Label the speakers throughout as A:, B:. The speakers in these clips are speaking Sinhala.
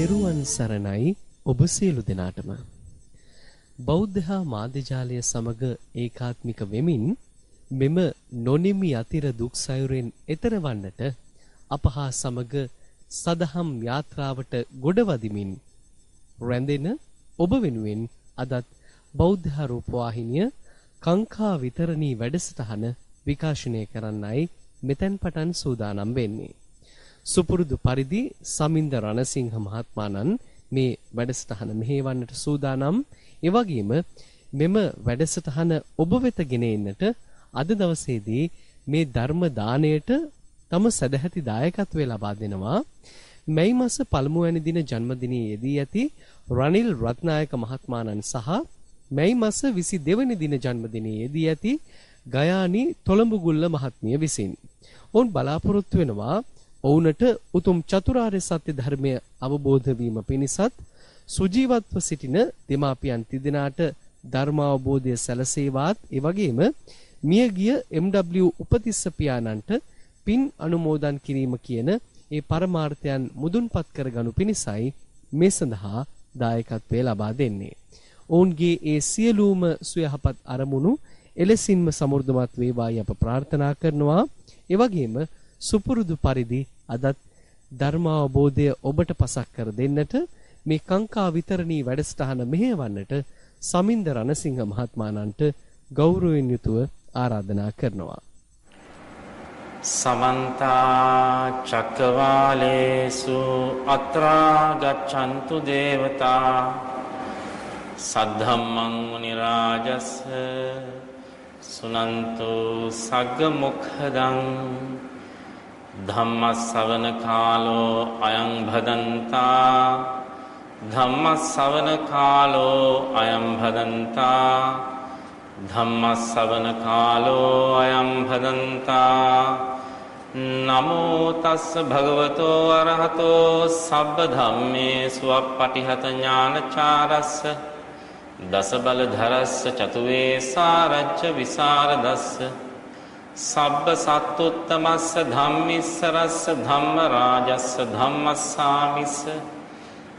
A: තෙරුවන් සරණයි ඔබ සියලු දෙනාටම. බෞද්ධ හා මාධ්‍යජාලය සමග ඒකාත්මික වෙමින් මෙම නොනිමි අතිර දුක් සයුරෙන් එතර වන්නට අප හා සමග සදහම් යාත්‍රාවට ගොඩවදිමින් රැඳෙන ඔබ වෙනුවෙන් අදත් බෞද්ධ රූපවාහිනිය කංකා විතරණී වැඩසටහන විකාශනය කරන්නයි මෙතෙන් පටන් සූදානම් වෙන්නේ. සුපුරුදු පරිදි සමින්ද රණසිංහ මහත්මාණන් මේ වැඩසටහන මෙහෙවන්නට සූදානම්. ඒ වගේම මෙම වැඩසටහන ඔබ වෙත ගෙන එන්නට අද දවසේදී මේ ධර්ම දාණයට තම සදැහැති දායකත්වය ලබා දෙනවා. මැයි මාස පළමුවැනි දින ජන්මදිනයේ යෙදී ඇති රනිල් රත්නායක මහත්මාණන් සහ මැයි මාස 22 වෙනි දින ජන්මදිනයේ යෙදී ඇති ගයානි තොළඹුගුල්ල මහත්මිය විසින්. ඔවුන් බලාපොරොත්තු වෙනවා ඔවුන්ට උතුම් චතුරාර්ය සත්‍ය ධර්මය අවබෝධ වීම පිණිසත් සුජීවත්ව සිටින දෙමාපියන් තිදෙනාට ධර්මාවබෝධය සැලසේවාත් ඒ වගේම මියගිය MW උපතිස්ස පියාණන්ට පින් අනුමෝදන් කිරීම කියන ඒ පරමාර්ථයන් මුදුන්පත් කරගනු පිණිසයි මේ සඳහා දායකත්වය ලබා දෙන්නේ. ඔවුන්ගේ ඒ සියලුම සුවයහපත් අරමුණු එලෙසින්ම සමෘද්ධමත් වේවායි අප ප්‍රාර්ථනා කරනවා. ඒ වගේම සුපුරුදු පරිදි අදත් ධර්මාවබෝධය ඔබට පසක් කර දෙන්නට මේ කාංකා විතරණී වැඩසටහන මෙහෙයවන්නට සමින්ද රණසිංහ මහත්මාණන්ට ගෞරවයෙන් යුතුව ආරාධනා කරනවා.
B: සමන්ත චක්කවාලේසු අත්‍රා ගච්ඡන්තු දේවතා සද්ධම්මං මුනි රාජස් සුනන්තු සග්ග මොක්ඛදං ධම්මස්සවන කාලෝ අයං භදන්තා. ධම්මස්සවන කාලෝ අයං භදන්තා. ධම්මස්සවන කාලෝ අයං භදන්තා. නමෝ තස්ස භගවතෝ අරහතෝ සබ්බ ධම්මේසු අප්පටිහත ඥානචාරස්ස. දස බල ධරස්ස චතුවේ සාරච්ච විසරදස්ස. සබ්බ සත්තුත්තමස්ස ධම්මිස්සරස්ස ධම්ම රාජස්ස ධම්මස්සාමිස්ස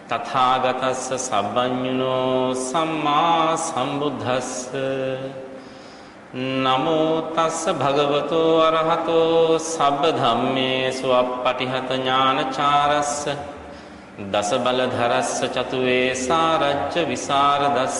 B: තථාගතස්ස සබ්බඤුනෝ සම්මා සම්බුද්දස්ස. නමෝ තස්ස භගවතෝ අරහතෝ සබ්බ ධම්මේසු අප්පටිහත ඥානචාරස්ස දස බල ධරස්ස චතුවේ සාරච්ච විසරදස්ස.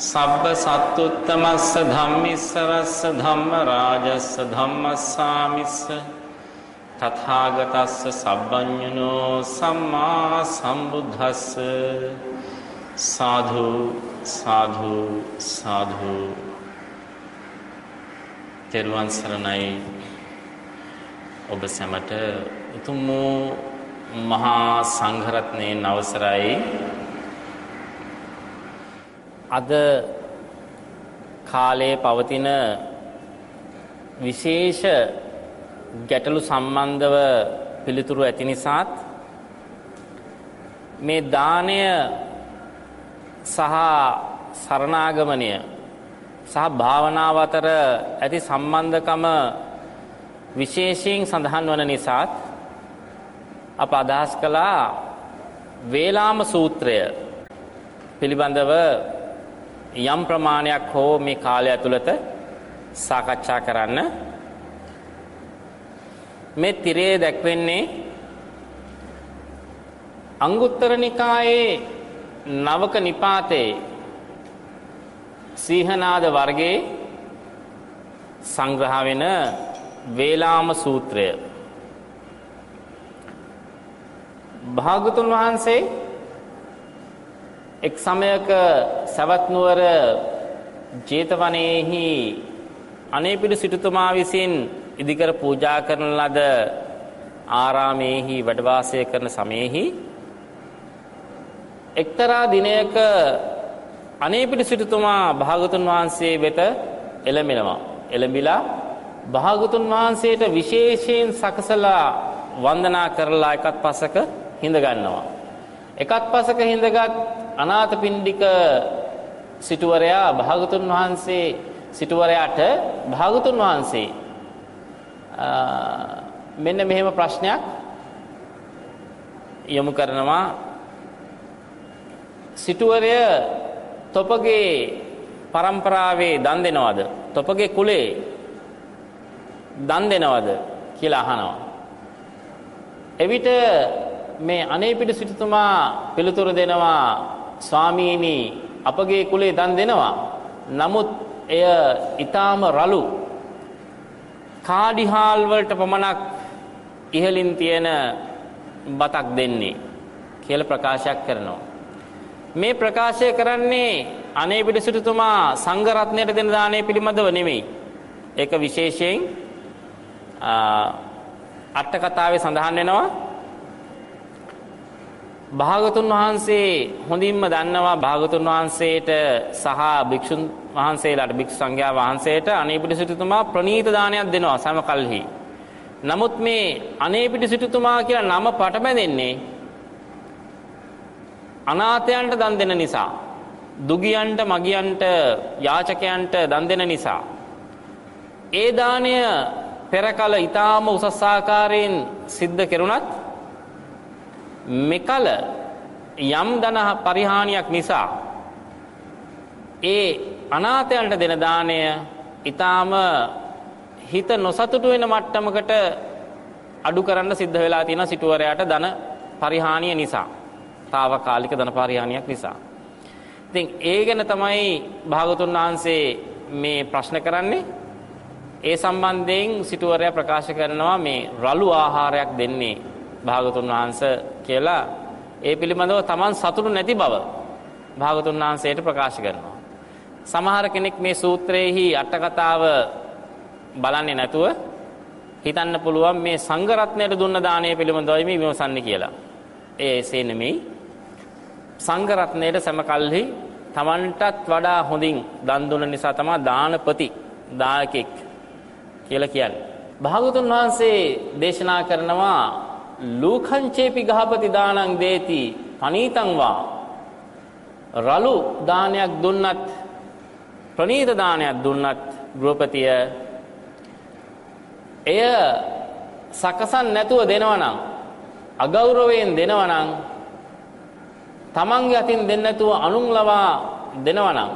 B: සබ්බ සත්තුත්තමස්ස ධම්මිස්සරස්ස ධම්ම රාජස්ස ධම්මස්සාමිස්ස තථාගතස්ස සබ්බඤුනෝ සම්මා සම්බුද්දස්ස සාධු සාධු සාධු තෙරුවන් සරණයි ඔබ සැමට උතුම් වූ මහා සංඝරත්නයේ අවසරයි අද කාලයේ පවතින විශේෂ ගැටලු සම්බන්ධව පිළිතුරු ඇති නිසාත් මේ දානය සහ සරණාගමනය සහ භාවනාව අතර ඇති සම්බන්ධකම විශේෂයෙන් සඳහන් වන නිසාත් අප අදහස් කළා වේලාම සූත්‍රය පිළිබඳව යම් ප්‍රමාණයක් හෝ මේ කාලය ඇතුළත සාකච්ඡා කරන්න. මේ තිරේ දැක්වෙන්නේ අංගුත්තර නිකායේ නවක නිපාතේ සීහනාද වර්ගයේ සංග්‍රහ වෙන වේලාම සූත්‍රය. භාගතුන් වහන්සේ එක් සමයක සවැත් නුවර ජේතවනයේහි අනේපිඩු සිටුතුමා විසින් ඉදිකර පූජා කරන ලද ආරාමේහි වැඩ වාසය කරන සමයේහි එක්තරා දිනයක අනේපිට සිටුතුමා භාගතුන් වහන්සේ වෙත එළඹෙනවා. එළඹිලා භාගතුන් වහන්සේට විශේෂයෙන් සකසලා වන්දනා කරලා එකත් පසක හිඳ ගන්නවා. එකත් පසක හිඳගත් අනාථපිණ්ඩික සිටුවරයා භාගතුන් වහන්සේ සිටුවරයාට භාගතුන් වහන්සේ. මෙන්න මෙහෙම ප්‍රශ්නයක් යොමු කරනවා. සිටුවරය තොපගේ පරම්පරාවේ දන් දෙනවද? තොපගේ කුලේ දන් දෙනවද කියලා අහනවා. එවිට මේ අනේපිට සිටුතුමා පිළිතුරු දෙනවා ස්වාමීනි අපගේ කුලේ දන් දෙනවා නමුත් එය ඊටාම රළු කාඩිහාල් වලට පමණක් ඉහලින් තියෙන බතක් දෙන්නේ කියලා ප්‍රකාශයක් කරනවා. මේ ප්‍රකාශය කරන්නේ අනේ පිටිසිටුතුමා සංඝ රත්නයට දෙන දාණය පිළිබඳව නෙමෙයි. ඒක විශේෂයෙන් අට කතාවේ සඳහන් වෙනවා. භාගතුන් වහන්සේ හොඳින්ම දන්නවා භාගතුන් වහන්සේට සහ භික්ෂුන් වහන්සේලාට භික්ෂු සංඝයා වහන්සේට අනේපිට සිටුතුමා ප්‍රණීත දානයක් දෙනවා සම කල්හි. නමුත් මේ අනේපිට සිටුතුමා කියලා නම පටබැඳෙන්නේ අනාථයන්ට දන් දෙන නිසා. දුගියන්ට මගියන්ට යාචකයන්ට දන් දෙන නිසා. ඒ දානය පෙර කල ඊටාම උසස් ආකාරයෙන් සිද්ධ කෙරුණත් මෙකල යම් දන පරිහානියක් නිසා ඒ අනාථයන්ට දෙන දාණය ඊටාම හිත නොසතුටු වෙන මට්ටමකට අඩු කරන්න සිද්ධ වෙලා තියෙන සිටුවරයාට ධන පරිහානිය නිසා. తాවකාලික ධන පරිහානියක් නිසා. ඉතින් ඒ ගැන තමයි භාගතුන් වහන්සේ මේ ප්‍රශ්න කරන්නේ. ඒ සම්බන්ධයෙන් සිටුවරයා ප්‍රකාශ කරනවා මේ රළු ආහාරයක් දෙන්නේ භාගතුන් වහන්සේ කියලා ඒ පිළිබඳව Taman සතුටු නැති බව භාගතුන් වහන්සේට ප්‍රකාශ කරනවා. සමහර කෙනෙක් මේ සූත්‍රයේහි අට කතාව බලන්නේ නැතුව හිතන්න පුළුවන් මේ සංඝ රත්නයට දුන්න දාණය පිළිබඳවයි මේ විමසන්නේ කියලා. ඒ එසේ නෙමෙයි. සංඝ රත්නයට සමකල්හි Tamanටත් වඩා හොඳින් දන් දුන්න නිසා තමයි දානපති දායකෙක් කියලා කියන්නේ. භාගතුන් වහන්සේ දේශනා කරනවා ලූකංචේපි ගහපති දානං දේති පනීතං වා. රලු දානයක් දුන්නත් ප්‍රනීත දානයක් දුන්නත් ගෘහපතිය එය සකසන් නැතුව දෙනවනම් අගෞරවයෙන් දෙනවනම් තමන්ගේ අතින් දෙන්න නැතුව අනුන් ලවා දෙනවනම්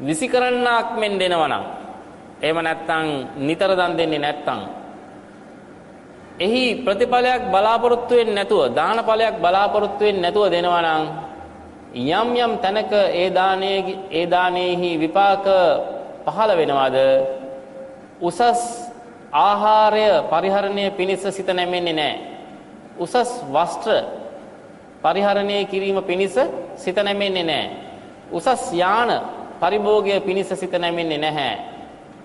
B: විසි කරන්නාක් මෙන් දෙනවනම් එහෙම නැත්නම් නිතර දන් දෙන්නේ නැත්නම් එහි ප්‍රතිඵලයක් බලාපොරොත්තු වෙන්නේ නැතුව දානඵලයක් බලාපොරොත්තු වෙන්නේ නැතුව දෙනවනම් යම් යම් තැනක ඒ දානයේ ඒ දානෙහි විපාක පහළ වෙනවද උසස් ආහාරය පරිහරණය පිණිස සිත නැමෙන්නේ නැහැ. උසස් වස්ත්‍ර පරිහරණය කිරීම පිණිස සිත නැමෙන්නේ නැහැ. උසස් යාන පරිභෝගය පිණිස සිත නැමෙන්නේ නැහැ.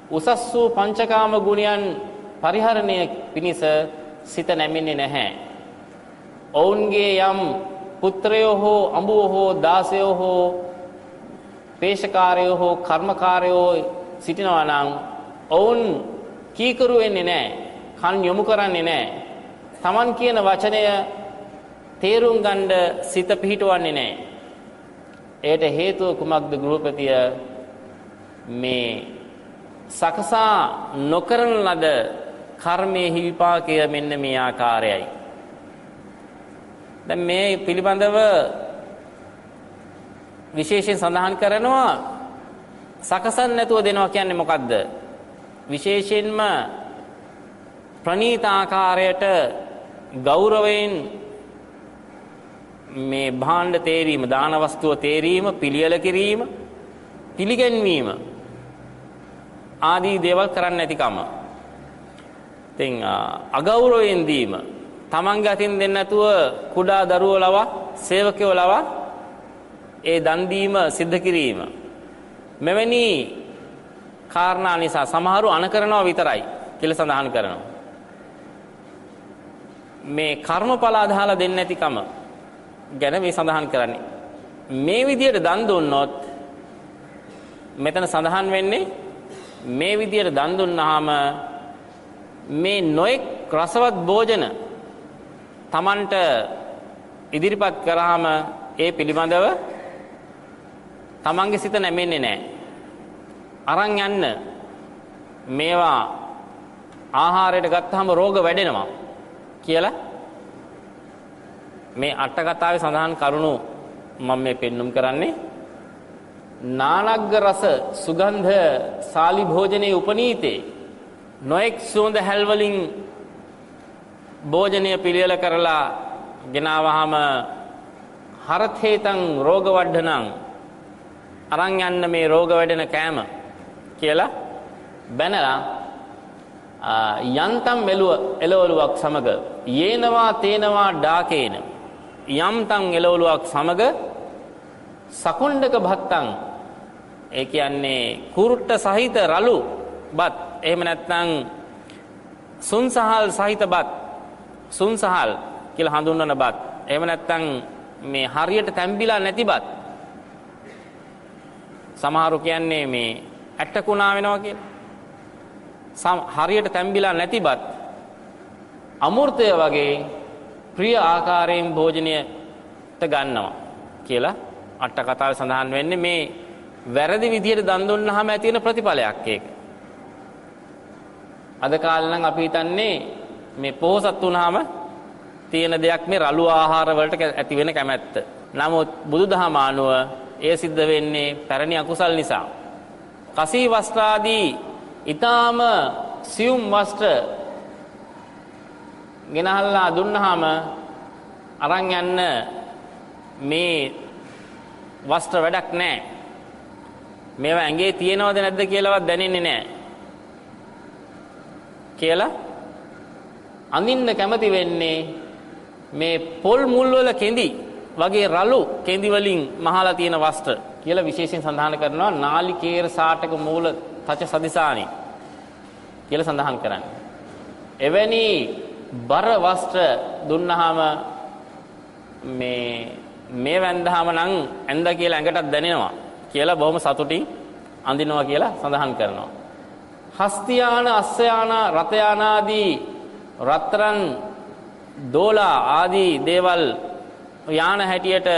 B: උසස් වූ පංචකාම ගුණයන් පරිහරණය පිණිස සිත නැමෙන්නේ නැහැ. ඔවුන්ගේ යම් පුත්‍රයෝ හෝ අඹුවෝ හෝ දාසයෝ හෝ පේශකාරයෝ හෝ කර්මකාරයෝ සිටිනවා නම් ඔවුන් කීකරු වෙන්නේ නැහැ. කන් යොමු කරන්නේ නැහැ. Taman කියන වචනය තේරුම් ගන්න සිත පිහිටවන්නේ නැහැ. ඒට හේතුව කුමක්ද ගෘහපතිය මේ සකසා නොකරන ලද කර්මයේ විපාකය මෙන්න මේ ආකාරයයි. දැන් මේ පිළිබඳව විශේෂයෙන් සඳහන් කරනවා සකසන් නැතුව දෙනවා කියන්නේ මොකද්ද? විශේෂයෙන්ම ප්‍රනීත ආකාරයට ගෞරවයෙන් මේ භාණ්ඩ තේරීම දාන වස්තුව තේරීම පිළියෙල කිරීම පිළිගැන්වීම ආදී දේවල් කරන්න නැතිකම. ඉතින් අගෞරවයෙන් දීම. තමන්ගේ අතින් දෙන්න නැතුව කුඩා දරුවෝ ලවා සේවකයෝ ලවා ඒ දන් දීම සිද්ධ කිරීම. මෙවැනි කාරණා නිසා සමහරු අනකරනවා විතරයි කියලා සඳහන් කරනවා. මේ කර්මඵල අදහලා දෙන්නේ නැතිකම ගැන මේ සඳහන් කරන්නේ. මේ විදියට දන් දුන්නොත් මෙතන සඳහන් වෙන්නේ මේ විදියට දන් දුන්නාම මේ නොඑක් රසවත් භෝජන Tamanට ඉදිරිපත් කරාම ඒ පිළිබඳව තමන්ගේ සිත නැමෙන්නේ නැහැ. අරන් යන්න මේවා ආහාරයට ගත්තාම රෝග වැඩෙනවා කියලා මේ අට කතාවේ සඳහන් කරුණු මම මේ පෙන්눔 කරන්නේ නානග්ග රස සුගන්ධ සාලි භෝජනයේ උපනීතේ නොඑක් සුවඳ හැල් වලින් භෝජනය පිළියෙල කරලා ගෙනාවහම හරතේතං රෝග වඩනං අරන් යන්න මේ රෝග වැඩෙන කෑම කියලා බැනලා යන්තම් මෙලුව එළවලුවක් සමග යේනවා තේනවා ඩාකේන යම්තම් එළවලුවක් සමග සකුණ්ඩක භත්තං ඒ කියන්නේ කුරුට්ට සහිත රළු බත් එහෙම නැත්නම් සුන්සහල් සහිත බත් සුන්සහල් කියලා හඳුන්වන බත් එහෙම නැත්නම් මේ හරියට තැම්බිලා නැති බත් සමහරු කියන්නේ මේ ඇට්ටකුණා වෙනවා කියලා. හරියට තැම්බිලා නැතිබත් අමෘතය වගේ ප්‍රිය ආකාරයෙන් භෝජනයට ගන්නවා කියලා අට කතාවේ සඳහන් වෙන්නේ මේ වැරදි විදිහට දන් දුන්නාම ඇති වෙන ප්‍රතිඵලයක් ඒක. අද කාලේ නම් අපි හිතන්නේ මේ පොහසත් වුණාම තියෙන දෙයක් මේ රළු ආහාර වලට ඇති වෙන කැමැත්ත. නමුත් බුදුදහම අනුව එය සිද්ධ වෙන්නේ පැරණි අකුසල් නිසා. කසී වස්ත්‍රාදී ඊටාම සියුම් වස්ත්‍ර ගෙනහල්ලා දුන්නාම අරන් යන්න මේ වස්ත්‍ර වැඩක් නැහැ. මේවා ඇඟේ තියෙනවද නැද්ද කියලාවත් දැනෙන්නේ නැහැ. කියලා අඳින්න කැමති වෙන්නේ මේ පොල් මුල් වල කෙඳි වගේ රළු කෙඳි වලින් මහලා තියෙන වස්ත්‍ර කියලා විශේෂයෙන් සඳහන් කරනවා නාලිකේර සාටක මූල තච සදිසානි කියලා සඳහන් කරන්නේ. එවැනි බර වස්ත්‍ර දුන්නාම මේ මේ වැන්දාම නම් ඇඳ කියලා ඇඟටත් දැනෙනවා කියලා බොහොම සතුටින් අඳිනවා කියලා සඳහන් කරනවා. හස්තියාන අස්සයාන රතයානාදී රත්තරන් දෝලා ආදී දේවල් යාන හැටියට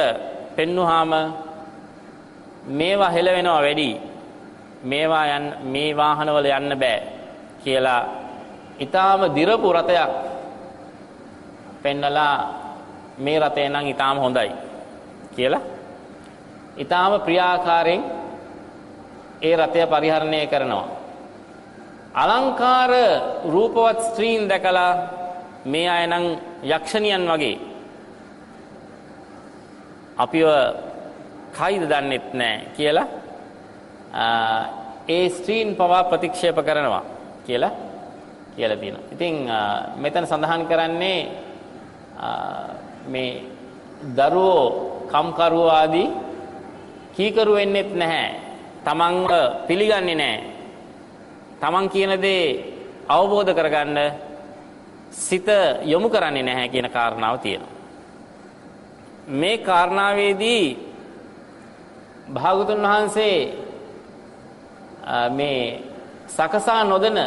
B: පෙන්නුවාම මේවා හෙලවෙනවා වැඩි. මේවා යන් මේ වාහනවල යන්න බෑ කියලා ඊටාම දිරපු රතයක් පෙන්නලා මේ රතේ නම් ඊටාම හොඳයි කියලා ඊටාම ප්‍රියාකාරයෙන් ඒ රතය පරිහරණය කරනවා. අලංකාර රූපවත් ස්ත්‍රීන් දැකලා මේ අය නම් යක්ෂණියන් වගේ අපිව කයිද දන්නෙත් නෑ කියලා ඒ ස්ත්‍රීන් පවා ප්‍රතික්ෂේප කරනවා කියලා කියලා තියෙනවා. ඉතින් මෙතන සඳහන් කරන්නේ මේ දරුවෝ කම්කරුවෝ ආදී කීකරු වෙන්නෙත් නැහැ. තමන්ව පිළිගන්නේ නැහැ. තමන් කියන දේ අවබෝධ කරගන්න සිත යොමු කරන්නේ නැහැ කියන කාරණාව තියෙනවා. මේ කාරණාවේදී භාගතුන් වහන්සේ මේ සකසා නොදෙන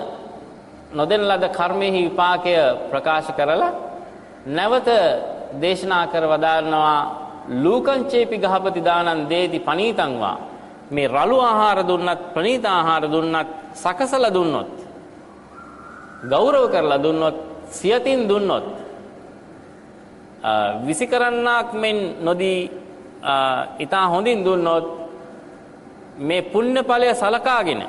B: නොදෙන ලද කර්මෙහි විපාකය ප්‍රකාශ කරලා නැවත දේශනා කර වදාරනවා ලූකංචේපි ගහපති දානං දේති පනීතංවා මේ රළු ආහාර දුන්නත් ප්‍රනීත ආහාර දුන්නත් සකසලා දුන්නොත් ගෞරව කරලා දුන්නොත් සියතින් දුන්නොත් විසි කරන්නාක් මෙන් නොදී ඉතා හොඳින් දුන්නොත් මේ පුණ්‍ය ඵලය සලකාගෙන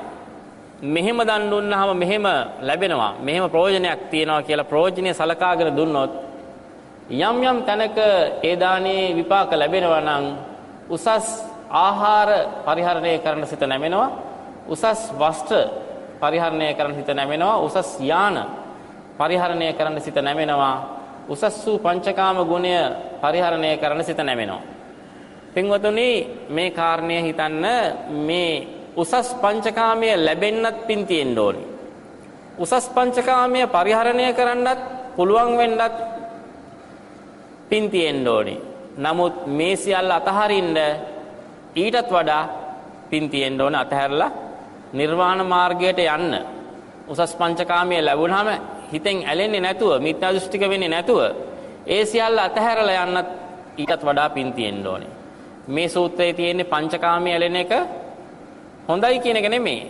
B: මෙහෙම දන් දුන්නාම මෙහෙම ලැබෙනවා මෙහෙම ප්‍රයෝජනයක් තියෙනවා කියලා ප්‍රයෝජනය සලකාගෙන දුන්නොත් යම් යම් තැනක ඒ දානේ විපාක ලැබෙනවා නම් උසස් ආහාර පරිහරණය කරන සිත නැමෙනවා. උසස් වස්ත්‍ර පරිහරණය කරන සිත නැමෙනවා උසස් යාන පරිහරණය කරන සිත නැමෙනවා උසස් වූ පංචකාම ගුණය පරිහරණය කරන සිත නැමෙනවා. පින්වතුනි මේ කාරණය හිතන්න මේ උසස් පංචකාමය ලැබෙන්නත් පින් තියෙන්න ඕනි. උසස් පංචකාමය පරිහරණය කරන්නත් පුළුවන් වෙන්නත් පින් තියෙන්න ඕනි. නමුත් මේ සියල්ල අතහරින්න ඊටත් වඩා පින් තියෙන්න ඕන අතහැරලා නිර්වාණ මාර්ගයට යන්න. උසස් පංචකාමයේ ලැබුණාම හිතෙන් ඇලෙන්නේ නැතුව මිත්‍යා දෘෂ්ටික වෙන්නේ නැතුව ඒ සියල්ල අතහැරලා යන්නත් ඊටත් වඩා පින් තියෙන්න ඕනේ. මේ සූත්‍රයේ තියෙන්නේ පංචකාමයේ ඇලෙන එක හොඳයි කියන එක නෙමෙයි.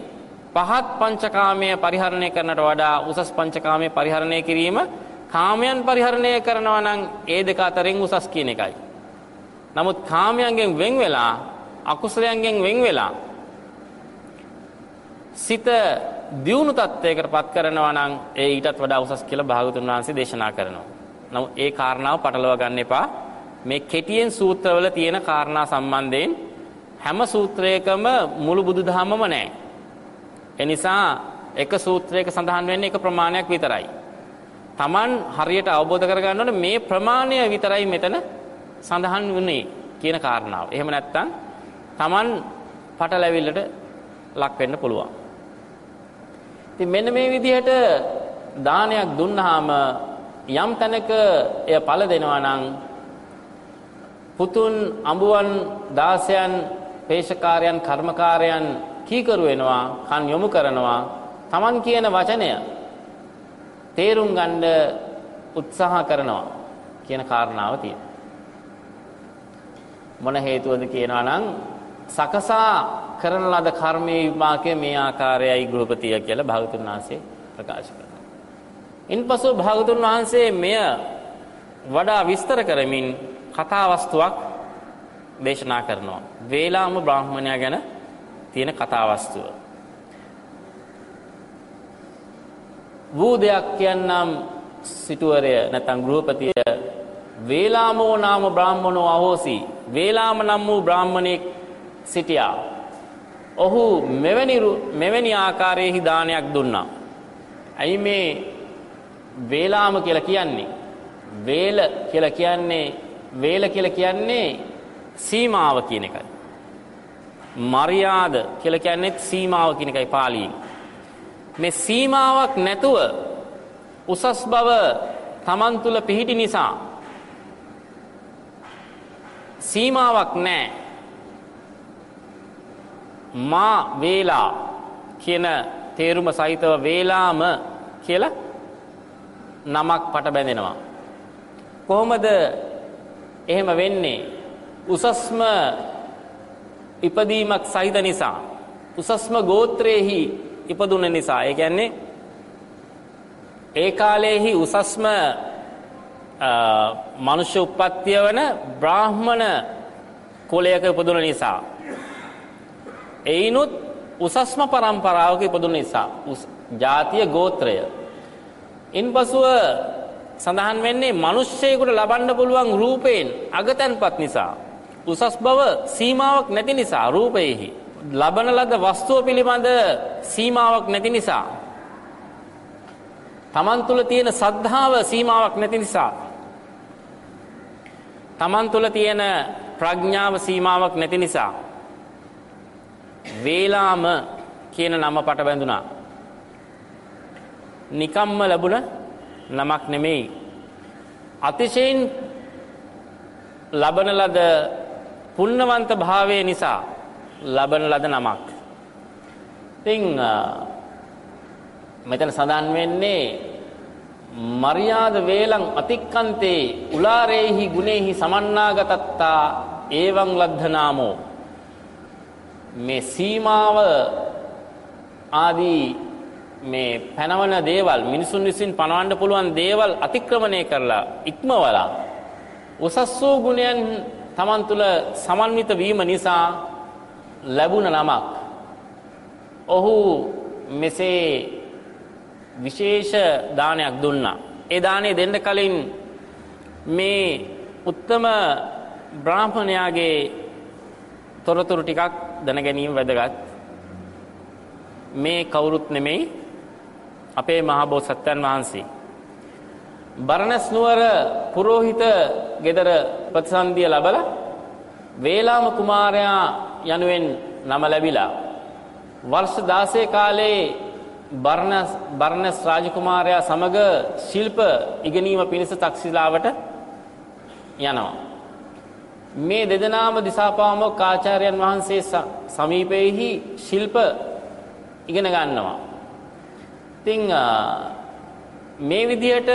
B: පහත් පංචකාමය පරිහරණය කරනට වඩා උසස් පංචකාමය පරිහරණය කිරීම කාමයන් පරිහරණය කරනවා නම් ඒ දෙක අතරින් උසස් කියන එකයි. නමුත් කාමයන්ගෙන් වෙන් වෙලා අකුසලයන්ගෙන් වෙන් වෙලා සිත දියුණු තත්වයකට පත් කරනවා නම් ඒ ඊටත් වඩා උසස් කියලා භාගතුන් වහන්සේ දේශනා කරනවා. නමුත් ඒ කාරණාව පටලව ගන්න එපා. මේ කෙටියෙන් සූත්‍රවල තියෙන කාරණා සම්බන්ධයෙන් හැම සූත්‍රයකම මුළු බුදුදහමම නැහැ. එනිසා එක සූත්‍රයක සඳහන් වෙන්නේ එක ප්‍රමාණයක් විතරයි. Taman හරියට අවබෝධ කරගන්න ඕනේ මේ ප්‍රමාණය විතරයි මෙතන සඳහන් වුණේ කියන කාරණාව. එහෙම නැත්නම් Taman පටලැවිල්ලට ලක් වෙන්න පුළුවන්. ඉතින් මෙන්න මේ විදිහට දානයක් දුන්නාම යම් තැනක එය ඵල දෙනවා නම් පුතුන් අඹුවන් දාසයන් පේශකාරයන් කර්මකාරයන් කීකරු වෙනවා කන් යොමු කරනවා. Taman කියන වචනය තේරුම් ගන්න උත්සාහ කරනවා කියන කාරණාව තියෙනවා. මොන හේතුවද කියනවා නම් සකසා කරන ලද කර්මයේ විපාකය මේ ආකාරයයි ගෘහපතිය කියලා භාගතුන් වහන්සේ ප්‍රකාශ කරනවා. ඉන්පසු භාගතුන් වහන්සේ මෙය වඩා විස්තර කරමින් කතා වස්තුවක් දේශනා කරනවා. වේලාම බ්‍රාහ්මණයා ගැන තියෙන කතා වස්තුව. වූ දෙයක් කියන්නම් සිටුවරය නැත්නම් ගෘහපතිය වේලාමෝ නාම බ්‍රාහ්මණෝ අහෝසි වේලාම නම් වූ බ්‍රාහ්මණෙක් සිටියා. ඔහු මෙවැනි මෙවැනි ආකාරයෙහි දානයක් දුන්නා. ඇයි මේ වේලාම කියලා කියන්නේ? වේල කියලා කියන්නේ වේල කියලා කියන්නේ සීමාව කියන එකයි. මරියාද කියලා කියන්නේ සීමාව කියන එකයි පාලියෙන්. මේ සීමාවක් නැතුව උසස් බව Taman තුල පිහිටි නිසා සීමාවක් නැහැ. මා වේලා කියන තේරුම සහිතව වේලාම කියලා නමක් පට බැඳෙනවා. කොහොමද එහෙම වෙන්නේ? උසස්ම ඉපදීමක් සහිත නිසා උසස්ම ගෝත්‍රයේහි ඉපදුන නිසා ඒ කියන්නේ ඒ කාලයේහි උසස්ම මනුෂ්‍ය උප්පත්තිය වන බ්‍රාහ්මණ කුලයක ඉපදුන නිසා එයිනුත් උසස්ම પરම්පරාවක ඉපදුන නිසා ජාතිය ගෝත්‍රය. ඉන්පසුව සඳහන් වෙන්නේ මිනිස්සෙකුට ලබන්න පුළුවන් රූපයෙන් අගතන්පත් නිසා උසස් බව සීමාවක් නැති නිසා රූපයෙහි ලබන ලද වස්තුව පිළිබඳ සීමාවක් නැති නිසා. තමන් තුළ තියෙන සද්ධාව සීමාවක් නැති නිසා. තමන් තුළ තියෙන ප්‍රඥාව සීමාවක් නැති නිසා. වේලාම කියන නම පට බැඳුනා නිකම්ම ලැබුණ නමක් නෙමෙයි. අතිශයින් ලබන ලද පුන්නවන්ත භාවය නිසා ලබන ලද නමක්. ඉතින් මෙතන සඳහන් වෙන්නේ මරියාද වේලං අතික්කන්තේ උලාරේහි ගුණේහි සමන්නාගතත්තා ඒවං ලද්ධනාමෝ. මේ සීමාව ආදී මේ පැනවන දේවල් මිනිසුන් විසින් පනවන්න පුළුවන් දේවල් අතික්‍රමණය කරලා ඉක්මවලා උසස් වූ ගුණයන් තමන් තුළ සමන්විත වීම නිසා ලැබුණ නමක්. ඔහු මෙසේ විශේෂ දානයක් දුන්නා. ඒ දානේ දෙන්න කලින් මේ උත්තම බ්‍රාහ්මණයාගේ තොරතුරු ටිකක් දැනගැනීම වැදගත්. මේ කවුරුත් නෙමෙයි අපේ මහබෝසත්යන් වහන්සේ. බරණැස් නුවර පුරෝහිත ගෙදර ප්‍රතිසන්දිය ලබලා වේලාම කුමාරයා යනුවෙන් නම ලැබිලා වර්ෂ 16 කාලේ බර්ණස් බර්ණස් රාජකුමාරයා සමග ශිල්ප ඉගෙනීම පිණිස තක්ෂිලාවට යනවා. මේ දෙදෙනාම දිසාපාමොක් ආචාර්යයන් වහන්සේ සමීපයෙහි ශිල්ප ඉගෙන ගන්නවා. ඉතින් මේ විදිහට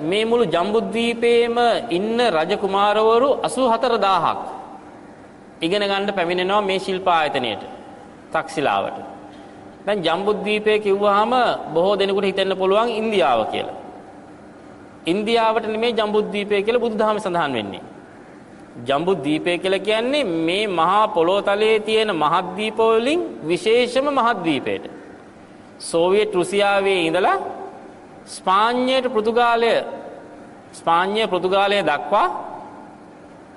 B: මේ මුළු ජම්බුද්වීපයේම ඉන්න රජකුමාරවරු 84000ක් ඉගෙන ගන්න පැමිණෙනවා මේ ශිල්ප ආයතනයට. තක්ෂිලාවට. දැන් ජම්බුද්වීපය කිව්වහම බොහෝ දෙනෙකුට හිතෙන්න පුළුවන් ඉන්දියාව කියලා. ඉන්දියාවට නෙමේ ජම්බුද්වීපය කියලා බුදුදහමේ සඳහන් වෙන්නේ. ජම්බුද්වීපය කියලා කියන්නේ මේ මහා පොළොව තලයේ තියෙන මහද්වීප වලින් විශේෂම මහද්වීපයට. සෝවියට් රුසියාවේ ඉඳලා ස්පාඤ්ඤයට පෘතුගාලය ස්පාඤ්ඤය පෘතුගාලය දක්වා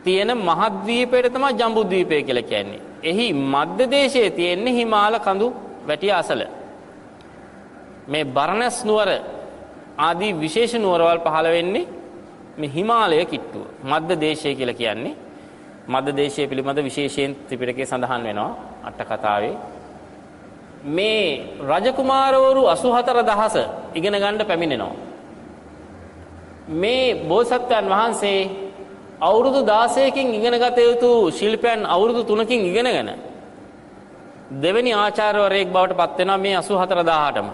B: තියෙන මහද්වීපයට තමයි ජම්බුද්වීපය කියලා කියන්නේ. එහි මධ්‍ය දේශයේ තියෙන්නේ හිමාල කඳු වැටිය අසල. මේ බරණැස් නුවර ආදී විශේෂ නුවරවල් පහළ වෙන්නේ මේ හිමාලය කිට්ටුව. මධ්‍ය දේශය කියලා කියන්නේ මධ්‍ය දේශය පිළිබඳ විශේෂයෙන් ත්‍රිපිටකයේ සඳහන් වෙනවා අට කතාවේ. මේ රජකුමාරවරු 84000 ඉගෙන ගන්න පැමිණෙනවා. මේ බෝසත්යන් වහන්සේ අවුරුදු 16කින් ඉගෙන ගත යුතු ශිල්පයන් අවුරුදු 3කින් ඉගෙනගෙන දෙවෙනි ආචාර්යවරයෙක් බවට පත් වෙනවා මේ 84000ටම.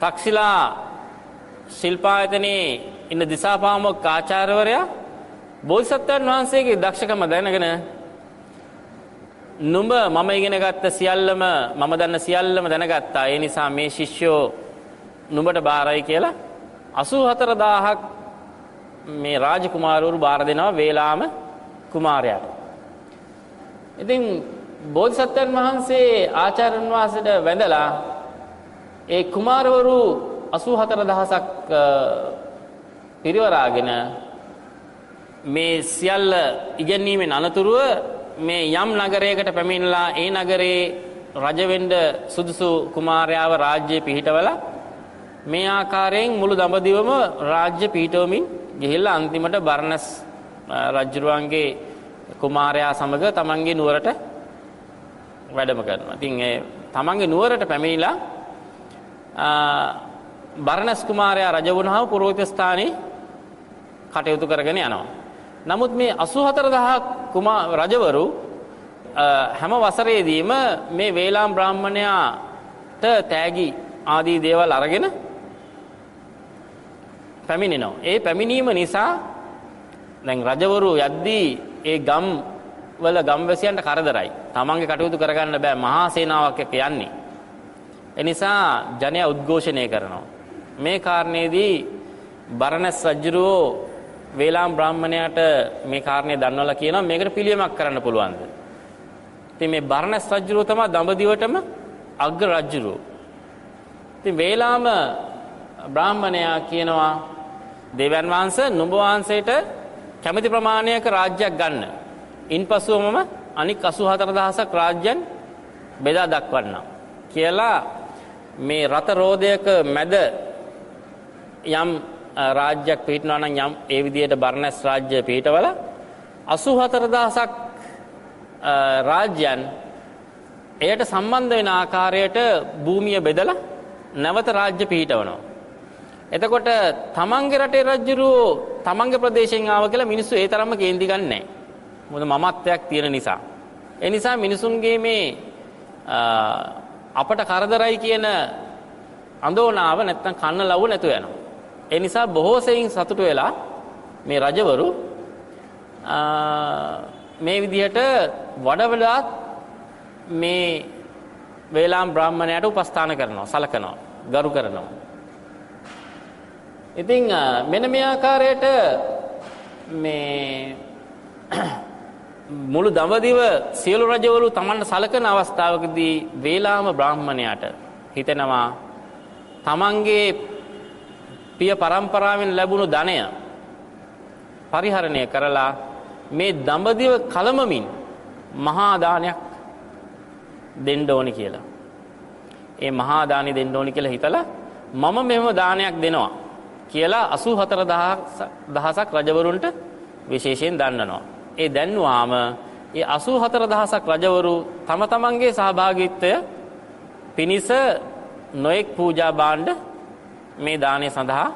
B: තක්ෂිලා ශිල්පායතනයේ ඉන්න දිසාපාමොක් ආචාර්යවරයා බෝධිසත්වයන් වහන්සේගේ දක්ෂකම දැනගෙන නුඹ මම ඉගෙන ගත්ත සියල්ලම මම දන්න සියල්ලම දැනගත්තා. ඒ නිසා මේ ශිෂ්‍යෝ නුඹට බාරයි කියලා 84000ක් මේ රාජකුමාරවරු බාර දෙනවා වේලාම කුමාරයාට. ඉතින් බෝධිසත්වයන් වහන්සේ ආචාර්යන් වහන්සේට වැඳලා ඒ කුමාරවරු 84000ක් පිරිවරාගෙන මේ සියල්ල ඉගෙනීමෙන් අනතුරුව මේ යම් නගරයකට පැමිණලා ඒ නගරේ රජවෙන්ඩ සුදුසු කුමාරයාව රාජ්‍යය පිහිටවලා මේ ආකාරයෙන් මුළු දඹදිවම රාජ්‍ය පිහිටවමින් ගිහිල්ලා අන්තිමට බර්ණස් රජ්ජුරුවන්ගේ කුමාරයා සමග තමන්ගේ නුවරට වැඩම කරනවා. ඉතින් ඒ තමන්ගේ නුවරට පැමිණිලා බර්ණස් කුමාරයා රජ වුණාම පුරෝහිත ස්ථානයේ කටයුතු කරගෙන යනවා. නමුත් මේ 84000 කුමා රජවරු හැම වසරේදීම මේ වේලාම් බ්‍රාහ්මණයාට තෑගි ආදී දේවල් අරගෙන පැමිණෙනවා. ඒ පැමිණීම නිසා දැන් රජවරු යද්දී ඒ ගම් වල ගම්වැසියන්ට කරදරයි. තමන්ගේ කටයුතු කරගන්න බෑ මහා සේනාවක් එක්ක යන්නේ. ඒ නිසා ජනයා උද්ඝෝෂණය කරනවා. මේ කාරණේදී බරණැස් රජුරෝ වේලාම් බ්‍රාහ්මණයාට මේ කාරණේ දන්වලා කියනවා මේකට පිළියමක් කරන්න පුළුවන්ද? ඉතින් මේ බරණැස් රජුරෝ තමයි දඹදිවටම අග්‍ර රජුරෝ. ඉතින් වේලාම බ්‍රාහ්මණයා කියනවා දෙවන් වහන්සේ නුඹ වහන්සේට කැමති ප්‍රමාණයක රාජ්‍යයක් ගන්න. ඉන්පසුව මම අනික් 84000ක් රාජ්‍යයන් බෙදා දක්වන්නම් කියලා මේ රත රෝදයක මැද යම් රාජ්‍යයක් පිහිටනවා නම් යම් ඒ විදිහට බර්ණස් රාජ්‍ය පිහිටවල 84000ක් රාජ්‍යයන් එයට සම්බන්ධ වෙන ආකාරයට භූමිය බෙදලා නැවත රාජ්‍ය පිහිටවනවා. එතකොට තමන්ගේ රටේ රජුරෝ තමන්ගේ ප්‍රදේශයෙන් ආව කියලා මිනිස්සු ඒ තරම්ම කේන්ති ගන්නෑ. මොකද මමත්වයක් තියෙන නිසා. ඒ නිසා මිනිසුන්ගේ මේ අපට කරදරයි කියන අඳෝනාව නැත්තම් කන්න ලව්ව නැතු යනවා. ඒ නිසා බොහෝ සෙයින් සතුටු වෙලා මේ රජවරු මේ විදිහට වඩ වඩාත් මේ වේලාම් බ්‍රාහ්මණයට උපස්ථාන කරනවා සලකනවා ගරු කරනවා. ඉතින් මෙන්න මේ ආකාරයට මේ මුළු දඹදිව සියලු රජවරු තමන්ට සලකන අවස්ථාවකදී වේලාම බ්‍රාහ්මණයාට හිතෙනවා තමන්ගේ පිය පරම්පරාවෙන් ලැබුණු ධනය පරිහරණය කරලා මේ දඹදිව කලමමින් මහා දානයක් දෙන්න ඕනි කියලා. ඒ මහා දානි දෙන්න ඕනි කියලා හිතලා මම මෙහෙම දානයක් දෙනවා කියලා 84 දහසක් රජවරුන්ට විශේෂයෙන් දන්නනවා. ඒ දැන්වාම ඒ 84 දහසක් රජවරු තම තමන්ගේ සහභාගීත්වය පිණිස නොඑක් පූජා භාණ්ඩ මේ දානය සඳහා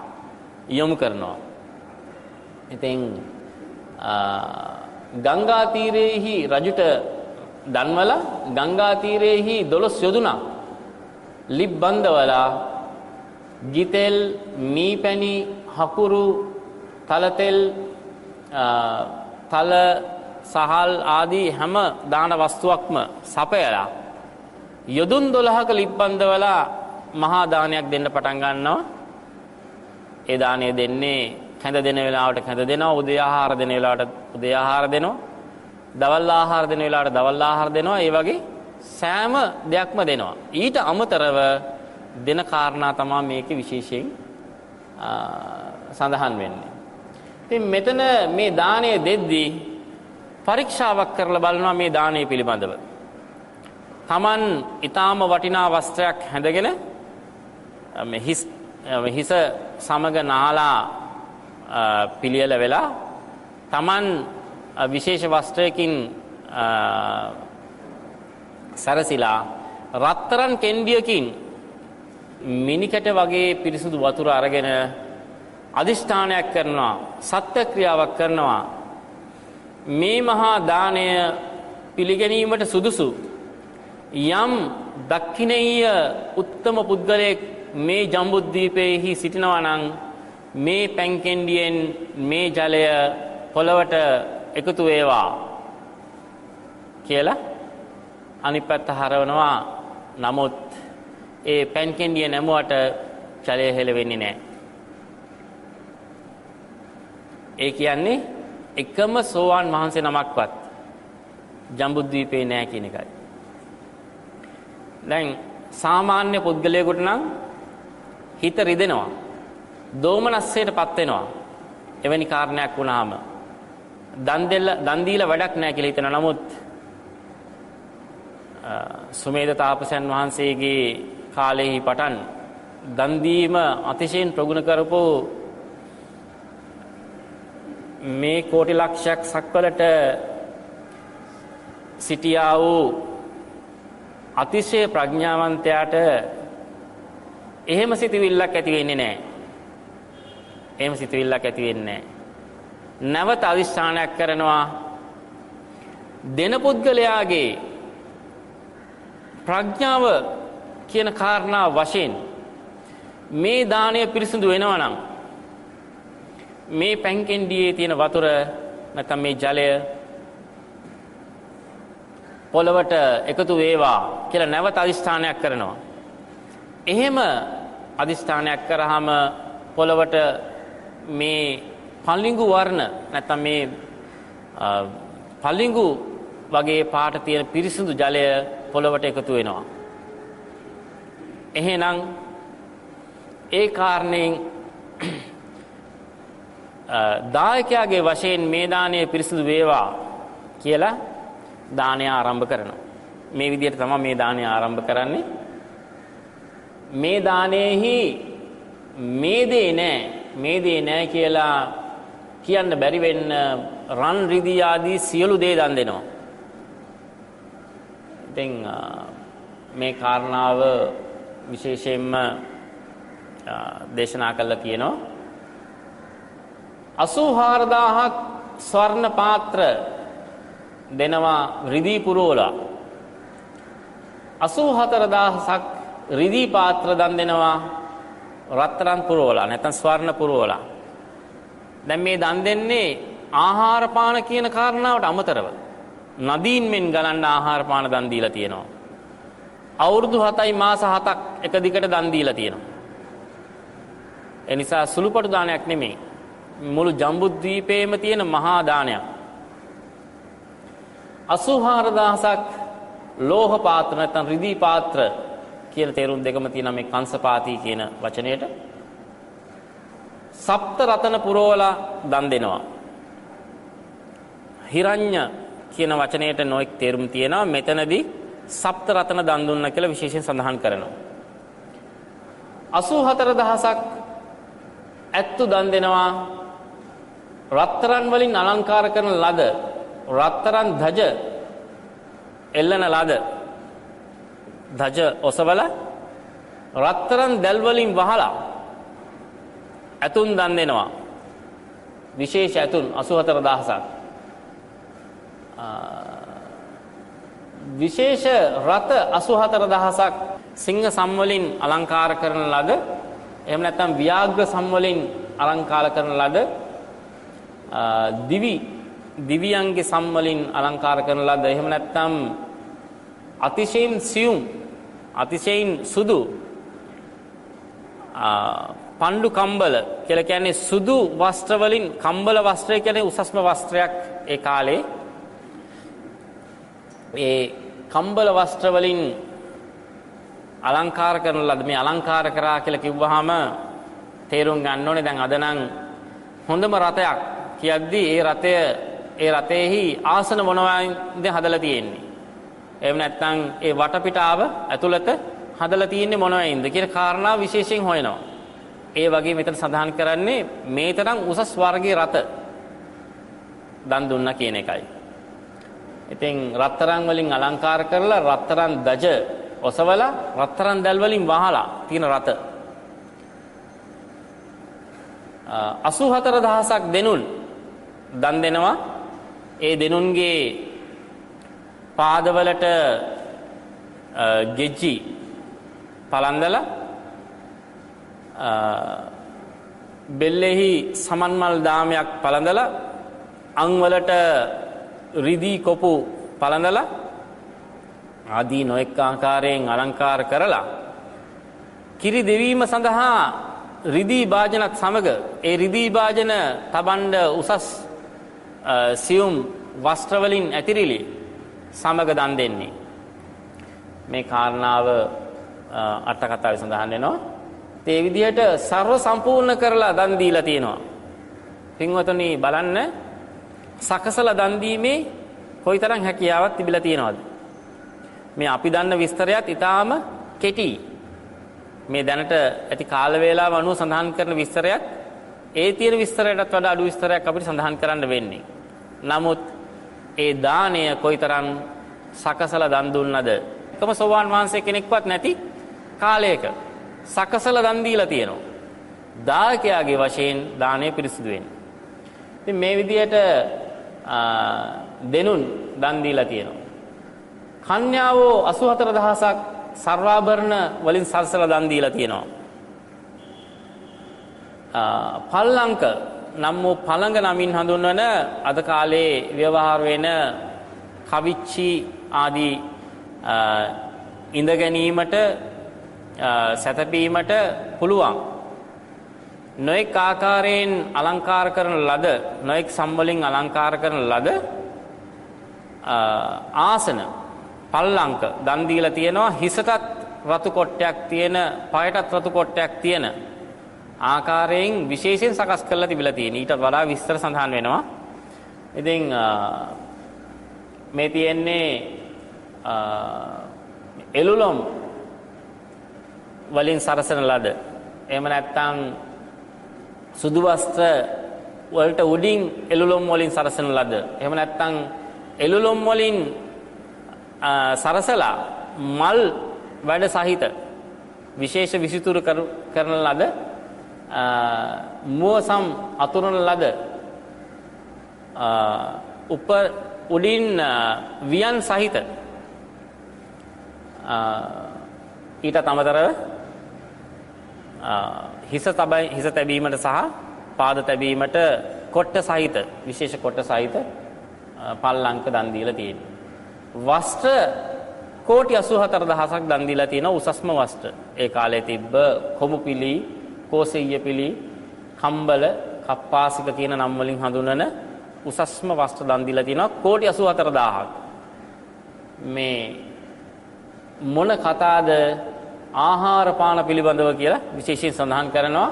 B: යොමු කරනවා. ඉතින් ගංගා තීරයේහි රජුට දන්වලා ගංගා තීරයේහි 12 යොදුනක් ලිප් බන්දවලා ගිතෙල් මීපැණි හකුරු තලතෙල් තල සහල් ආදී හැම දාන වස්තුවක්ම සපයලා යොදුන් 12ක ලිප් බන්දවලා මහා දානයක් දෙන්න පටන් ගන්නවා. ඒ දාණය දෙන්නේ කැඳ දෙන වෙලාවට කැඳ දෙනවා උදේ ආහාර දෙන වෙලාවට උදේ ආහාර දෙනවා දවල් ආහාර දෙන වෙලාවට දවල් ආහාර දෙනවා ඒ වගේ සෑම දෙයක්ම දෙනවා. ඊට අමතරව දෙන කාරණා තමයි මේකේ විශේෂයෙන් සඳහන් වෙන්නේ. ඉතින් මෙතන මේ දාණය දෙද්දී පරීක්ෂාවක් කරලා බලනවා මේ දාණය පිළිබඳව. Taman ඊටාම වටිනා වස්ත්‍රයක් හැඳගෙන මේ හිස් හිස සමග නාලා පිළියෙල වෙලා Taman විශේෂ වස්ත්‍රයකින් සැරසිලා රත්තරන් කෙන්ඩියකින් මිනිකට වගේ පිරිසුදු වතුර අරගෙන අධිෂ්ඨානයක් කරනවා සත්‍ය ක්‍රියාවක් කරනවා. මේ මහා දානය පිළිගැනීමට සුදුසු. යම් දක්ඛිනීය උත්තම පුද්ගලයෙක් මේ ජම්බුද්දීපයේහි සිටිනවා නම් මේ පැන්කෙන්ඩියෙන් මේ ජලය පොළවට එකතු වේවා කියලා අනිත් පැත්ත හරවනවා නමුත් ඒ පැන්කෙන්ඩිය නැමුවට ජලය හෙළවෙන්නේ නැහැ. ඒ කියන්නේ එකම සෝවාන් වහන්සේ නමක්වත් ජම්බුද්වීපේ නෑ කියන එකයි. දැන් සාමාන්‍ය පුද්ගලයෙකුට නම් හිත රිදෙනවා. දෝමනස්සයට පත් වෙනවා. එවැනි කාරණයක් වුණාම දන් දෙල දන් දීලා වැඩක් නැහැ කියලා හිතන නමුත් සුමේද තාපසයන් වහන්සේගේ කාලෙහි පටන් දන් දීම අතිශයින් ප්‍රගුණ කරපු මේ කෝටි ලක්ෂයක් සක්වලට සිටියා වූ අතිශය ප්‍රඥාවන්තයාට එහෙම සිතවිල්ලක් ඇති වෙන්නේ නැහැ. එහෙම සිතවිල්ලක් ඇති වෙන්නේ නැහැ. නැවත අදිස්ථානයක් කරනවා දෙන පුද්ගලයාගේ ප්‍රඥාව කියන කාරණා වශයෙන් මේ දාණය පිරිසිදු වෙනවා නම් මේ පැන්කෙන්ඩියේ තියෙන වතුර නැත්නම් මේ ජලය පොළවට එකතු වේවා කියලා නැවත අදිස්ථානයක් කරනවා. එහෙම අදිස්ථානයක් කරාම පොළවට මේ පල්ලිඟු වර්ණ නැත්නම් මේ පල්ලිඟු වගේ පාට තියෙන පිරිසිදු ජලය පොළවට එකතු වෙනවා. එහෙනම් ඒ කාරණයෙන් දායකයාගේ වශයෙන් මේ දාණය පිරිසිදු වේවා කියලා දානය ආරම්භ කරනවා. මේ විදිහට තමයි මේ දානය ආරම්භ කරන්නේ. මේ දානයේහි මේ දේ නෑ. මේ දේ නෑ කියලා කියන්න බැරි වෙන්න රන් රිදී ආදී සියලු දේ දන් දෙනවා. ඉතින් මේ කාරණාව විශේෂයෙන්ම දේශනා කළා කියනවා. 84000ක් ස්වර්ණ පාත්‍ර දෙනවා රිදී පුරෝලා. 84000ක් රිදී පාත්‍ර දන් දෙනවා රත්තරන් පුරෝලා නැත්නම් ස්වර්ණ පුරෝලා දැන් මේ දන් දෙන්නේ ආහාර පාන කියන කාරණාවට අමතරව. නදීන් මෙන් ගලන්න ආහාර පාන දන් දීලා තියෙනවා. අවුරුදු 7යි මාස 7ක් එක දිගට දන් දීලා තියෙනවා. ඒ නිසා සුළුපටු දානයක් නෙමෙයි. මුළු ජම්බුද්වීපයේම තියෙන මහා දානයක්. 84000ක් ලෝහ පාත්‍ර නැත්නම් රිදී පාත්‍ර කියන තේරුම් දෙකම තියෙනවා මේ කංශපාති කියන වචනයට. සප්ත රතන පුරවලා දන් දෙනවා. හිරඤ්ඤ කියන වචනයට නොඑක් තේරුම් තියෙනවා. මෙතනදී සප්ත රතන දන් දුන්න කියලා විශේෂයෙන් සඳහන් කරනවා. 84000ක් ඇත්තු දන් දෙනවා රත්තරන් වලින් අලංකාර කරන ලද රත්තරන් ධජ එල්ලන ලද ධජ ඔසවල රත්තරන් දැල් වලින් වහලා ඇතුන් දන් දෙනවා විශේෂ ඇතුන් 84000ක්. විශේෂ රත 84000ක් සිංහ සම්වලින් අලංකාර කරන ලද එහෙම නැත්නම් ව්‍යාග්‍ර සම්වලින් අලංකාර කරන ලද දිවි දිව්‍යයන්ගේ සම්වලින් අලංකාර කරන ලද එහෙම නැත්නම් අතිශයින් සියුම් අතිශයින් සුදු පණ්ඩු කම්බල කියලා කියන්නේ සුදු වස්ත්‍ර වලින් කම්බල වස්ත්‍රය කියන්නේ උසස්ම වස්ත්‍රයක් ඒ කාලේ ඒ කම්බල වස්ත්‍ර වලින් අලංකාර කරන ලද මේ අලංකාර කරා කියලා කිව්වහම තේරුම් ගන්න ඕනේ දැන් අද නම් හොඳම රතයක් කියද්දි ඒ රතය ඒ රතේහි ආසන මොනවායින්ද හදලා තියෙන්නේ. එහෙම නැත්නම් ඒ වටපිටාව ඇතුළත හදලා තියෙන්නේ මොනවායින්ද කියන කාරණා විශේෂයෙන් හොයනවා. ඒ වගේ මෙතන සඳහන් කරන්නේ මේ තරම් උසස් වර්ගයේ රත දන් දුන්නා කියන එකයි. ඉතින් රත්තරන් වලින් අලංකාර කරලා රත්තරන් දජ ඔසවලා රත්තරන් දැල් වලින් වහලා තියෙන රත 84000ක් දෙනුන් දන් දෙනවා ඒ දෙනුන්ගේ පාදවලට ගෙජ්ජි පලන්දලා බෙල්ලෙහි සමන්මල් දාමයක් පලඳලා අංවලට රිදී කොපු පලඳලා ආදී නොඑක් ආකාරයෙන් අලංකාර කරලා කිරි දෙවීම සඳහා රිදී භාජනත් සමග ඒ රිදී භාජන තබණ්ඩ උසස් සියුම් වස්ත්‍රවලින් ඇතිරිලි. සමග දන් දෙන්නේ. මේ කාරණාව අට කතාවේ සඳහන් වෙනවා. ඒ විදිහට ਸਰව සම්පූර්ණ කරලා දන් දීලා තියෙනවා. පින්වතුනි බලන්න. සකසලා දන් දීමේ කොයිතරම් හැකියාවක් තිබිලා තියෙනවද? මේ අපි දන්න විස්තරයත් ඊටාම කෙටි. මේ දැනට ඇති කාල වේලාව අනුව සඳහන් කරන විස්තරයක් ඒ තියෙන විස්තරයටත් වඩා අඩු විස්තරයක් අපිට සඳහන් කරන්න වෙන්නේ. නමුත් ඒ දාණය කොයිතරම් සකසලා දන් දුන්නද? එකම සෝවාන් වහන්සේ කෙනෙක්වත් නැති කාලයක සකසලා දන් දීලා තියෙනවා. දායකයාගේ වශයෙන් දාණය පිරිසිදු වෙන්නේ. ඉතින් මේ විදිහට දෙනුන් දන් දීලා තියෙනවා. කන්‍යාවෝ 84000ක් සර්වාභරණ වලින් සල්සලා දන් දීලා තියෙනවා. පල්ලංක නම් වූ පළඟ නමින් හඳුන්වන අද කාලේ ව්‍යවහාර වෙන කවිච්චි ආදී ඉඳ ගැනීමට සැතපීමට පුළුවන්. නොඑක් ආකාරයෙන් අලංකාර කරන ලද නොඑක් සම්වලින් අලංකාර කරන ලද ආසන පල්ලංක දන් දීලා තියෙනවා. හිසටත් රතු කොට්ටයක් තියෙන පයටත් රතු කොට්ටයක් තියෙන ආකාරයෙන් විශේෂයෙන් සකස් කරලා තිබිලා තියෙන. ඊට වඩා විස්තර සඳහන් වෙනවා. ඉතින් මේ තියෙන්නේ එළුලොම් වලින් සරසන ලද එහෙම නැත්නම් සුදු වස්ත්‍ර වලට උඩින් එළුලොම් වලින් සරසන ලද එහෙම නැත්නම් එළුලොම් වලින් සරසලා මල් වැඩ සහිත විශේෂ විසිතුරු කරන ලද මුවසම් අතුරන ලද උප උඩින් වියන් සහිත ඊට අමතරව හිස තබයි හිස තැබීමට සහ පාද තැබීමට කොට්ට සහිත විශේෂ කොට්ට සහිත පල්ලංක දන් දීලා තියෙනවා. වස්ත්‍ර කෝටි 84000ක් දන් දීලා තියෙනවා උසස්ම වස්ත්‍ර. ඒ කාලේ තිබ්බ කොමු පිලි, කෝසෙය්‍ය පිලි, කම්බල, කප්පාසික කියන නම් වලින් හඳුන්වන උසස්ම වස්ත්‍ර දන් දීලා තියෙනවා කෝටි 84000ක්. මේ මොන කතාද ආහාර පාන පිළිබඳව කියලා විශේෂයෙන් සඳහන් කරනවා.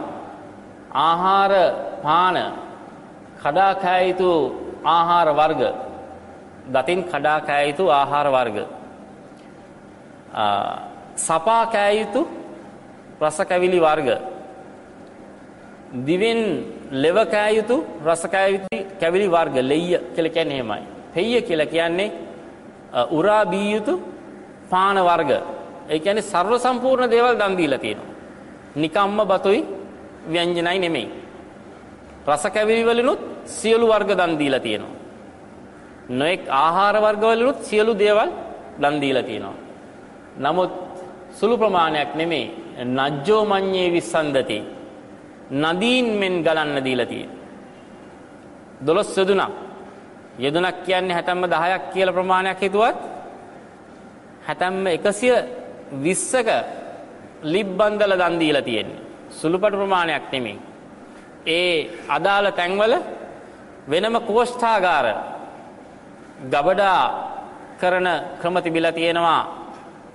B: ආහාර පාන කඩා කෑ යුතු ආහාර වර්ග දතින් කඩා කෑ යුතු ආහාර වර්ග. සපා කෑ යුතු රස කැවිලි වර්ග. දිවෙන් ලෙව කෑ යුතු රස කැවිලි වර්ග ලෙය්‍ය කියලා කියන්නේ එහෙමයි. පෙය්‍ය කියලා කියන්නේ උරා බී යුතු පාන වර්ග ඒ කියන්නේ ਸਰව සම්පූර්ණ දේවල් දන් දීලා තියෙනවා. නිකම්ම බතුයි ව්‍යංජනයි නෙමෙයි. රස කැවිලි වලිනුත් සියලු වර්ග දන් දීලා තියෙනවා. නොඑක් ආහාර වර්ගවලුත් සියලු දේවල් දන් දීලා තියෙනවා. නමුත් සුළු ප්‍රමාණයක් නෙමේ නජ්ජෝ මඤ්ඤේ විසන්දති. නදීන් මෙන් ගලන්න දීලා තියෙනවා. 12 යදුනක්. යදුනක් කියන්නේ හැතැම්ම 10ක් කියලා ප්‍රමාණයක් හිතුවත් හැතැම්ම 120ක ලිබ් බන්දල දන් දීලා තියෙන්නේ. සුළුපටු ප්‍රමාණයක් නෙමෙයි. ඒ අදාළ තැන්වල වෙනම කෝෂ්ඨාගාර ගබඩා කරන ක්‍රම තිබිලා තියෙනවා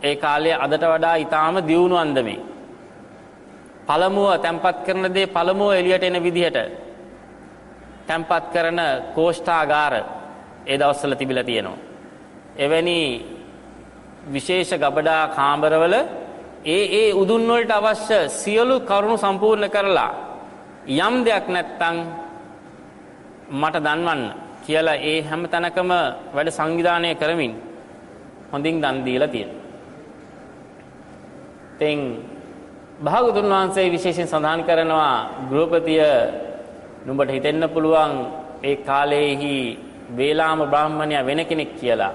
B: ඒ කාලේ අදට වඩා ඊටාම දියුණු අන්දමේ. පළමුව තැම්පත් කරන දේ පළමුව එළියට එන විදිහට තැම්පත් කරන කෝෂ්ඨාගාර ඒ දවස්වල තිබිලා තියෙනවා. එවැනි විශේෂ ගබඩා කාමරවල ඒ ඒ උදුන් වලට අවශ්‍ය සියලු කරුණු සම්පූර්ණ කරලා යම් දෙයක් නැත්තම් මට දන්වන්න කියලා ඒ හැම තැනකම වැඩ සංවිධානය කරමින් හොඳින් දන් දීලා තියෙනවා. තෙන් භාගතුන් වහන්සේ විශේෂයෙන් සඳහන් කරනවා ගෘහපතිය නුඹට හිතෙන්න පුළුවන් ඒ කාලයේහි වේලාම බ්‍රාහ්මණයා වෙන කෙනෙක් කියලා.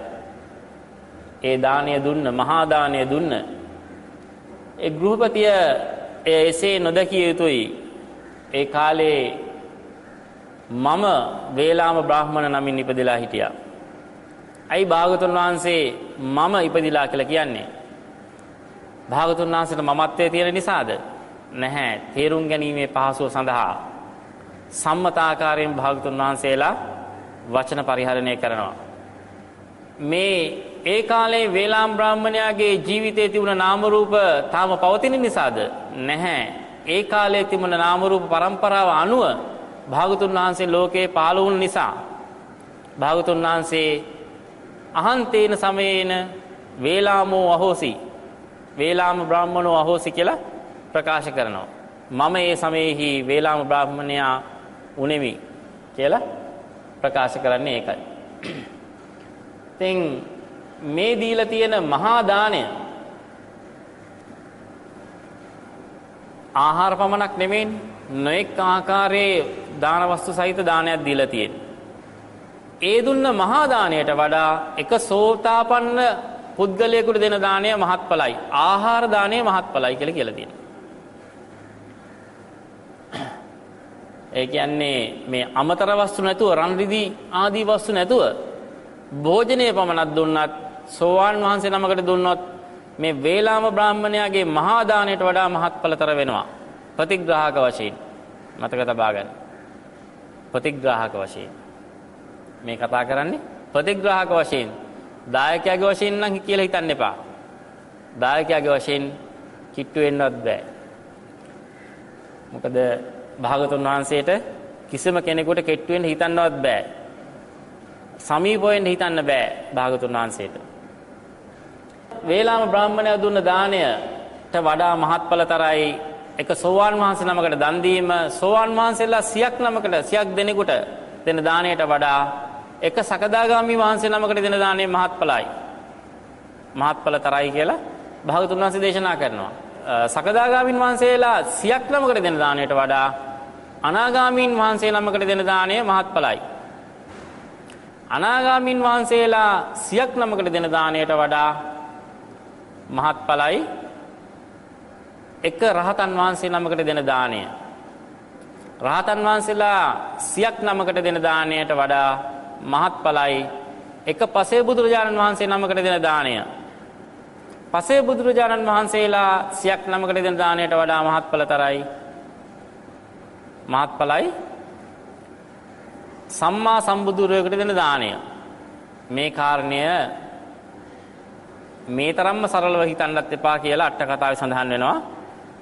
B: ඒ දානය දුන්න මහා දානය දුන්න ඒ ගෘහපතිය එසේ නොදකිය යුතුයි. ඒ කාලේ මම වේලාම බ්‍රාහ්මණ නමින් ඉපදිලා හිටියා. ඇයි භාගතුන් වහන්සේ මම ඉපදිලා කියලා කියන්නේ? භාගතුන් වහන්සේට මමත්වයේ තියෙන නිසාද? නැහැ. තේරුම් ගැනීමේ පහසුව සඳහා සම්මතාකාරයෙන් භාගතුන් වහන්සේලා වචන පරිහරණය කරනවා. මේ ඒ කාලේ වේලාම් බ්‍රාහ්මණයාගේ ජීවිතයේ තිබුණ නාම රූප තාම පවතින නිසාද? නැහැ. ඒ කාලේ තිබුණ නාම රූප પરම්පරාව අනුව භාගතුන් වහන්සේ ලෝකේ පහළ වුණ නිසා භාගතුන් වහන්සේ අහන්තේන සමයේන වේලාමෝ අහෝසි වේලාම බ්‍රාහ්මණෝ අහෝසි කියලා ප්‍රකාශ කරනවා. මම ඒ සමයේහි වේලාම බ්‍රාහ්මණයා උනේමි කියලා ප්‍රකාශ කරන්නේ ඒකයි. ඉතින් මේ දීලා තියෙන මහා දාණය ආහාර පමණක් නෙමෙයි නොඑක් ආකාරයේ දාන වස්තු සහිත දානයක් දීලා තියෙන්නේ. ඒ දුන්න මහා දාණයට වඩා එක සෝතාපන්න පුද්ගලයෙකුට දෙන දාණය මහත්ඵලයි. ආහාර දාණය මහත්ඵලයි කියලා කියලා තියෙනවා. ඒ කියන්නේ මේ අමතර වස්තු නැතුව රන් රිදී ආදී වස්තු නැතුව භෝජනය පමණක් දුන්නත් සෝවාන් වහන්සේ නමකට දුන්නොත් මේ වේලාම බ්‍රාහ්මණයාගේ මහා දාණයට වඩා මහත්ඵලතර වෙනවා. ප්‍රතිග්‍රාහක වශයෙන් මතක තබා ගන්න. ප්‍රතිග්‍රාහක වශයෙන් මේ කතා කරන්නේ ප්‍රතිග්‍රාහක වශයෙන් දායකයාගේ වශයෙන් නම් කියලා හිතන්න එපා. දායකයාගේ වශයෙන් කිට්ටු වෙන්නවත් බෑ. මොකද භාගතුන් වහන්සේට කිසිම කෙනෙකුට කෙට්ටු වෙන්න හිතන්නවත් බෑ. සමීප වෙන්න හිතන්න බෑ භාගතුන් වහන්සේට. වේලාම බ්‍රාහ්මණය දුන්න දාණයට වඩා මහත්ඵලතරයි එක සෝවාන් වහන්සේ නමකට දන් දීම සෝවාන් වහන්සේලා සියක් නමකට සියක් දෙනෙකුට දෙන දාණයට වඩා එක සකදාගාමි වහන්සේ නමකට දෙන දාණය මහත්ඵලයි. මහත්ඵලතරයි කියලා භාගතුන් වහන්සේ දේශනා කරනවා. සකදාගාමින් වහන්සේලා සියක් නමකට දෙන දාණයට වඩා අනාගාමීන් වහන්සේ නමකට දෙන දාණය මහත්ඵලයි. අනාගාමීන් වහන්සේලා සියක් නමකට දෙන දාණයට වඩා මහත්ඵලයි එක රහතන් වහන්සේ නමකට දෙන දාණය. රහතන් වහන්සේලා සියක් නමකට දෙන දාණයට වඩා මහත්ඵලයි එක පසේ බුදුරජාණන් වහන්සේ නමකට දෙන දාණය. පසේ බුදුරජාණන් වහන්සේලා සියක් නමකට දෙන දාණයට වඩා මහත්ඵලතරයි. මහත්ඵලයි සම්මා සම්බුදුරයකට දෙන දාණය. මේ කාරණය මේ තරම්ම සරලව හිතන්නත් එපා කියලා අට කතාවේ සඳහන් වෙනවා.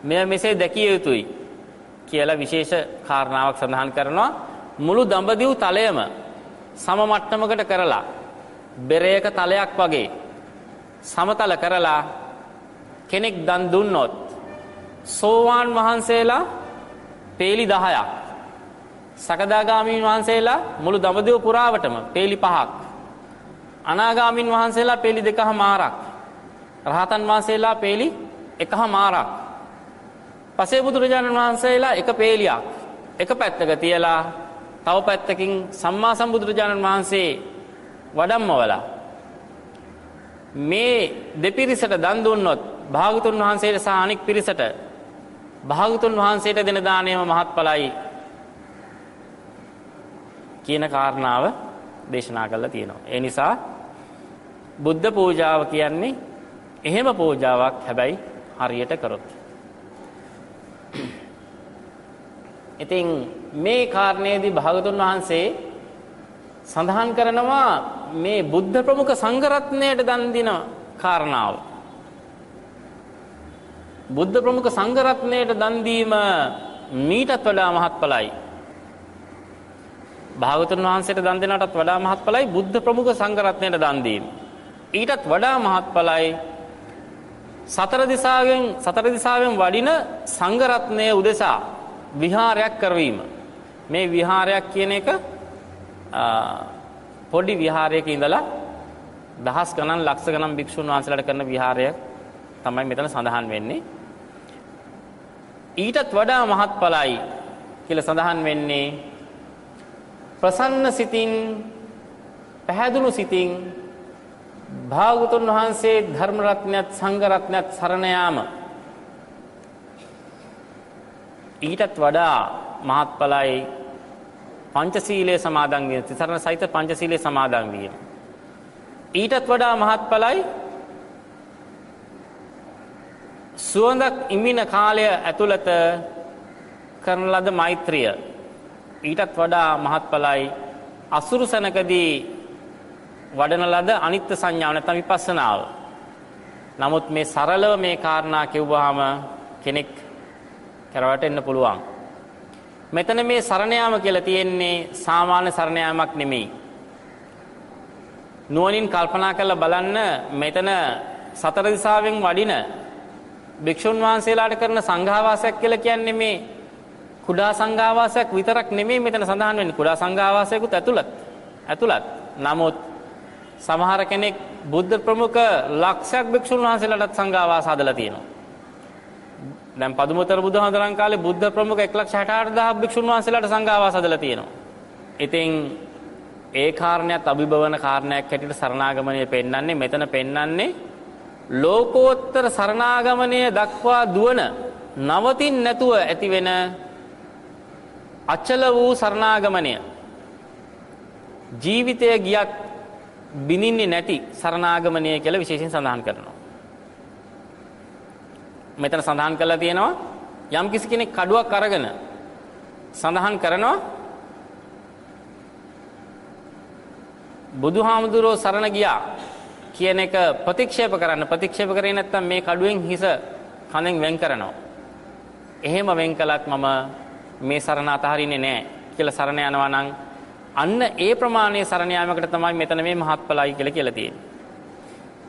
B: මෙය මෙසේ දැකිය යුතුයි කියලා විශේෂ කාරණාවක් සඳහන් කරනවා. මුළු දඹදිව් තලයම සම මට්ටමකට කරලා බෙරයක තලයක් වගේ සමතල කරලා කෙනෙක් දන් දුන්නොත් සෝවාන් වහන්සේලා පේලි 10ක් සකදාගාමීන් වහන්සේලා මුළු දඹදිව පුරාවටම පේලි 5ක් අනාගාමීන් වහන්සේලා පේලි 2කමාරක් රහතන් වහන්සේලා පේලි 1කමාරක් පසේ බුදුරජාණන් වහන්සේලා එක පේලියක් එක පැත්තක තියලා තව පැත්තකින් සම්මා සම්බුදුරජාණන් වහන්සේ වඩම්මවලා මේ දෙපිරිසට දන් දුන්නොත් භාගතුන් වහන්සේට සහ අනික් පිරිසට භාගතුන් වහන්සේට දෙන දාණයම මහත්ඵලයි කියන කාරණාව දේශනා කරලා තියෙනවා. ඒ නිසා බුද්ධ පූජාව කියන්නේ එහෙම පූජාවක් හැබැයි හරියට කරොත්. ඉතින් මේ කාරණයේදී භාගතුන් වහන්සේ සඳහන් කරනවා මේ බුද්ධ ප්‍රමුඛ සංඝරත්නයට දන් දින කාරණාව. බුද්ධ ප්‍රමුඛ සංඝරත්නයට දන් දීම මීටත් වඩා මහත්ඵලයි. භාගතුන් වහන්සේට දන් දෙනටත් වඩා මහත්ඵලයි බුද්ධ ප්‍රමුඛ සංඝරත්නයට දන් දීම. ඊටත් වඩා මහත්ඵලයි සතර දිසාවෙන් සතර දිසාවෙන් වඩින සංඝරත්නය උදෙසා විහාරයක් කරවීම. මේ විහාරයක් කියන එක පොඩි විහාරයක ඉඳලා දහස් ගණන් ලක්ෂ ගණන් භික්ෂුන් වහන්සේලාට කරන විහාරය තමයි මෙතන සඳහන් වෙන්නේ. ඊටත් වඩා මහත්ඵලයි කියලා සඳහන් වෙන්නේ ප්‍රසන්න සිතින් පැහැදුණු සිතින් භාගතුන් වහන්සේ ධර්ම රත්නයත් සංඝ රත්නයත් සරණ යාම ඊටත් වඩා මහත්ඵලයි පංචශීලයේ සමාදන් වීම තිසරණ සහිත පංචශීලයේ සමාදන් වීම ඊටත් වඩා මහත්ඵලයි සුවඳක් ඉමින කාලය ඇතුළත කරන ලද මෛත්‍රිය ඊටත් වඩා මහත්ඵලයි අසුරු සැනකදී වඩන ලද අනිත්‍ය සංඥාව නැත්නම් විපස්සනාව. නමුත් මේ සරලව මේ කාරණා කිව්වහම කෙනෙක් කරවටෙන්න පුළුවන්. මෙතන මේ සරණ යාම කියලා තියෙන්නේ සාමාන්‍ය සරණ යාමක් නෙමෙයි. නුවණින් කල්පනා කරලා බලන්න මෙතන සතර දිසාවෙන් වඩින භික්ෂුන් වහන්සේලාට කරන සංඝාවාසයක් කියලා කියන්නේ මේ කුඩා සංඝාවාසයක් විතරක් නෙමෙයි මෙතන සඳහන් වෙන්නේ කුඩා සංඝාවාසයකුත් ඇතුළත් ඇතුළත් නමුත් සමහර කෙනෙක් බුද්ධ ප්‍රමුඛ ලක්ෂයක් භික්ෂුන් වහන්සේලාටත් සංඝාවාස හදලා තියෙනවා. දැන් පදුමුතර බුදුහාඳුරන් කාලේ බුද්ධ ප්‍රමුඛ 168000 භික්ෂුන් වහන්සේලාට සංඝාවාස හදලා තියෙනවා. ඉතින් ඒ කාරණයක් අභිභවන කාරණයක් හැටියට සරණාගමනය පෙන්වන්නේ මෙතන පෙන්වන්නේ ලෝකෝත්තර සරණාගමනය දක්වා දුවන නවතින් නැතුව ඇති වෙන අචල වූ සරණාගමනය ජීවිතය ගියත් බිනින්නේ නැති සරණාගමනය කියලා විශේෂයෙන් සඳහන් කරනවා. මෙතන සඳහන් කරලා තියෙනවා යම් කිසි කෙනෙක් කඩුවක් අරගෙන සඳහන් කරනවා බුදුහාමුදුරෝ සරණ ගියා කියන එක ප්‍රතික්ෂේප කරන්න ප්‍රතික්ෂේප කරේ නැත්නම් මේ කඩුවෙන් හිස කනෙන් වෙන් කරනවා. එහෙම වෙන් කළත් මම මේ සරණ අතහරින්නේ නැහැ කියලා සරණ යනවා නම් අන්න ඒ ප්‍රමාණයේ සරණ යාමකට තමයි මෙතන මේ මහත්ඵලයි කියලා කියලා තියෙන්නේ.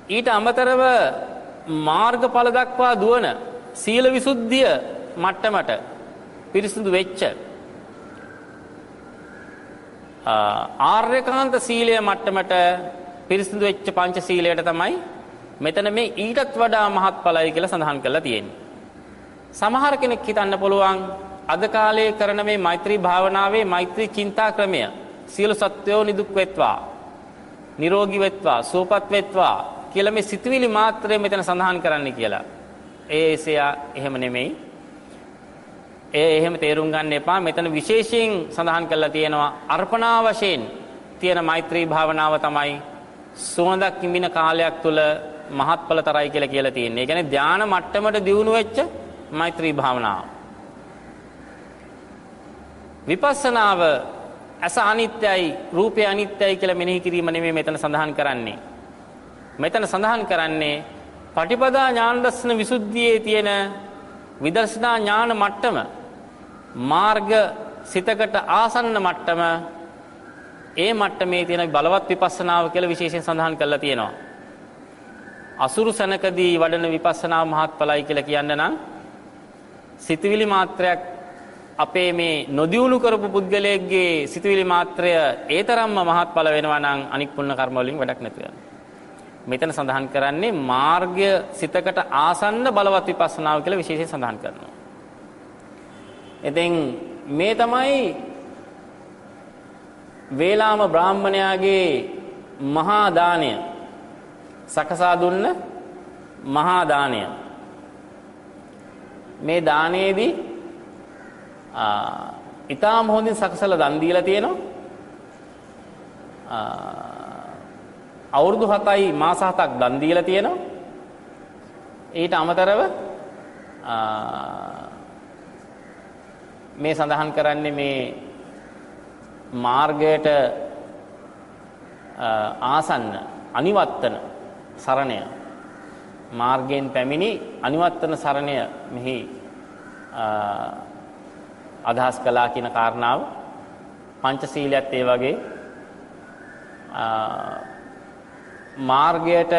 B: ඊට අමතරව මාර්ගඵල දක්වා දුවන සීල විසුද්ධිය මට්ටමට පිරිසිදු වෙච්ච ආර්යකාන්ත සීලය මට්ටමට පිරිසිදු වෙච්ච පංච සීලයට තමයි මෙතන මේ ඊටත් වඩා මහත්ඵලයි කියලා සඳහන් කරලා තියෙන්නේ. සමහර කෙනෙක් හිතන්න පුළුවන් අද කාලේ කරන මේ මෛත්‍රී භාවනාවේ මෛත්‍රී චින්තා ක්‍රමය සියලු සත්වයෝ නිදුක් වෙත්වා නිරෝගී වෙත්වා සුවපත් වෙත්වා කියලා මේ සිතුවිලි මාත්‍රය මෙතන සඳහන් කරන්න කියලා. ඒ එසයා එහෙම නෙමෙයි. ඒ එහෙම තේරුම් ගන්න එපා. මෙතන විශේෂයෙන් සඳහන් කරලා තියෙනවා අර්පණා වශයෙන් තියෙන මෛත්‍රී භාවනාව තමයි සුවඳක් කිමින කාලයක් තුල මහත්ඵලතරයි කියලා කියලා තියෙන්නේ. ඒ කියන්නේ ධානා මට්ටමට දියුණු වෙච්ච මෛත්‍රී භාවනාව. විපස්සනාව ඇස අනිත්‍යයි රූපය අනිත්‍යයි කියලා මෙනෙහි කිරීම නෙමෙයි මෙතන සඳහන් කරන්නේ. මෙතන සඳහන් කරන්නේ පටිපදා ඥාන දර්ශන විසුද්ධියේ තියෙන විදර්ශනා ඥාන මට්ටම මාර්ග සිතකට ආසන්න මට්ටම ඒ මට්ටමේ තියෙන බලවත් විපස්සනාව කියලා විශේෂයෙන් සඳහන් කරලා තියෙනවා. අසුරු සනකදී වඩන විපස්සනා මහත්ඵලයි කියලා කියන්න නම් සිතවිලි මාත්‍රයක් අපේ මේ නොදියුණු කරපු පුද්ගලයෙක්ගේ සිතුවිලි මාත්‍රය ඒ තරම්ම මහත්ඵල වෙනවා නම් අනික් පුණ්‍ය කර්ම වලින් වැඩක් නැතු වෙනවා. මෙතන සඳහන් කරන්නේ මාර්ගය සිතකට ආසන්න බලවත් විපස්සනාව කියලා විශේෂයෙන් සඳහන් කරනවා. ඉතින් මේ තමයි වේලාම බ්‍රාහ්මණයාගේ මහා දානය. සකසා දුන්න මහා දානය. මේ දානයේදී ඊටාම හොඳින් සකසලා දන් දීලා තියෙනවා. අවුරුදු 7යි මාස 7ක් දන් දීලා තියෙනවා. ඊට අමතරව මේ සඳහන් කරන්නේ මේ මාර්ගයට ආසන්න අනිවත්තන සරණය. මාර්ගයෙන් පැමිණි අනිවත්තන සරණය මෙහි අදහස් කළා කියන කාරණාව. පංචශීලයත් ඒ වගේ මාර්ගයට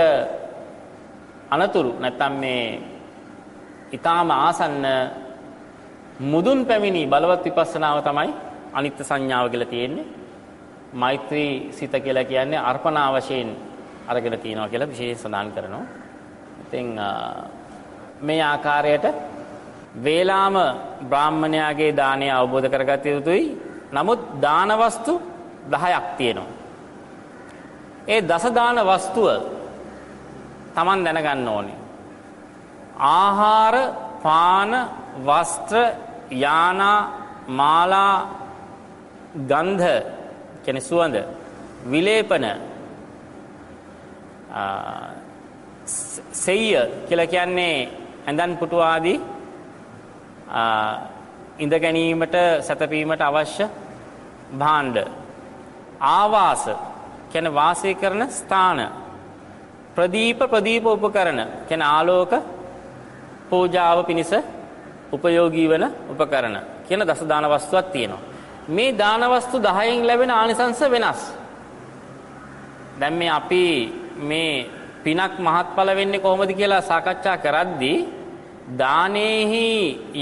B: අනතුරු නැත්තම් මේ ඊටාම ආසන්න මුදුන් පැමිණි බලවත් විපස්සනාව තමයි අනිත්‍ය සංඥාව කියලා තියෙන්නේ. මෛත්‍රී සිත කියලා කියන්නේ අර්පණා වශයෙන් අරගෙන තියනවා කියලා විශේෂ සඳහන් කරනවා. ඉතින් මේ ආකාරයට වේලාම බ්‍රාහ්මණයාගේ දානය අවබෝධ කරගත යුතුයි. නමුත් දාන වස්තු 10ක් තියෙනවා. ඒ දස දාන වස්තුව Taman දැනගන්න ඕනේ. ආහාර, පාන, වස්ත්‍ර, යානා, මාලා, ගන්ධ කියන්නේ සුවඳ, විලේපන, සෙය්‍ය කියලා කියන්නේ ඇඳන් පුටු ආදී ඉඳ ගැනීමට සැතපීමට අවශ්‍ය භාණ්ඩ ආවාස කියන්නේ වාසය කරන ස්ථාන ප්‍රදීප ප්‍රදීප උපකරණ කියන ආලෝක පූජාව පිණිස උපයෝගී වන උපකරණ කියන දස දාන වස්තුවක් තියෙනවා. මේ දාන වස්තු 10න් ලැබෙන ආනිසංස වෙනස්. දැන් මේ අපි මේ පිනක් මහත්ඵල වෙන්නේ කොහොමද කියලා සාකච්ඡා කරද්දී දානේහි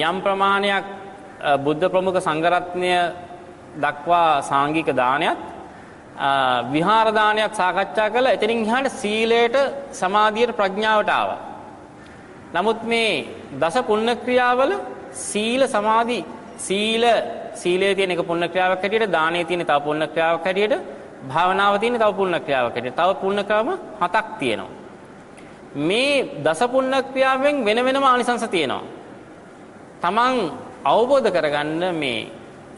B: යම් ප්‍රමාණයක් බුද්ධ ප්‍රමුඛ සංඝරත්නය දක්වා සාංගික දානයත් විහාර දානයක් සාකච්ඡා කළා. එතනින් එහාට සීලයට සමාධියට ප්‍රඥාවට ආවා. නමුත් මේ දස පුණ්‍ය ක්‍රියාවල සීල සමාධි සීල සීලයේ තියෙන එක පුණ්‍ය ක්‍රියාවක් හැටියට දානයේ තියෙන තව පුණ්‍ය ක්‍රියාවක් හැටියට භාවනාව තියෙන තව පුණ්‍ය ක්‍රියාවක් හැටියට තව පුණ්‍ය ක්‍රම හතක් තියෙනවා. මේ දස පුණ්‍ය ක්‍රියාවෙන් වෙන වෙනම ආනිසංස තියෙනවා. තමන් අවබෝධ කරගන්න මේ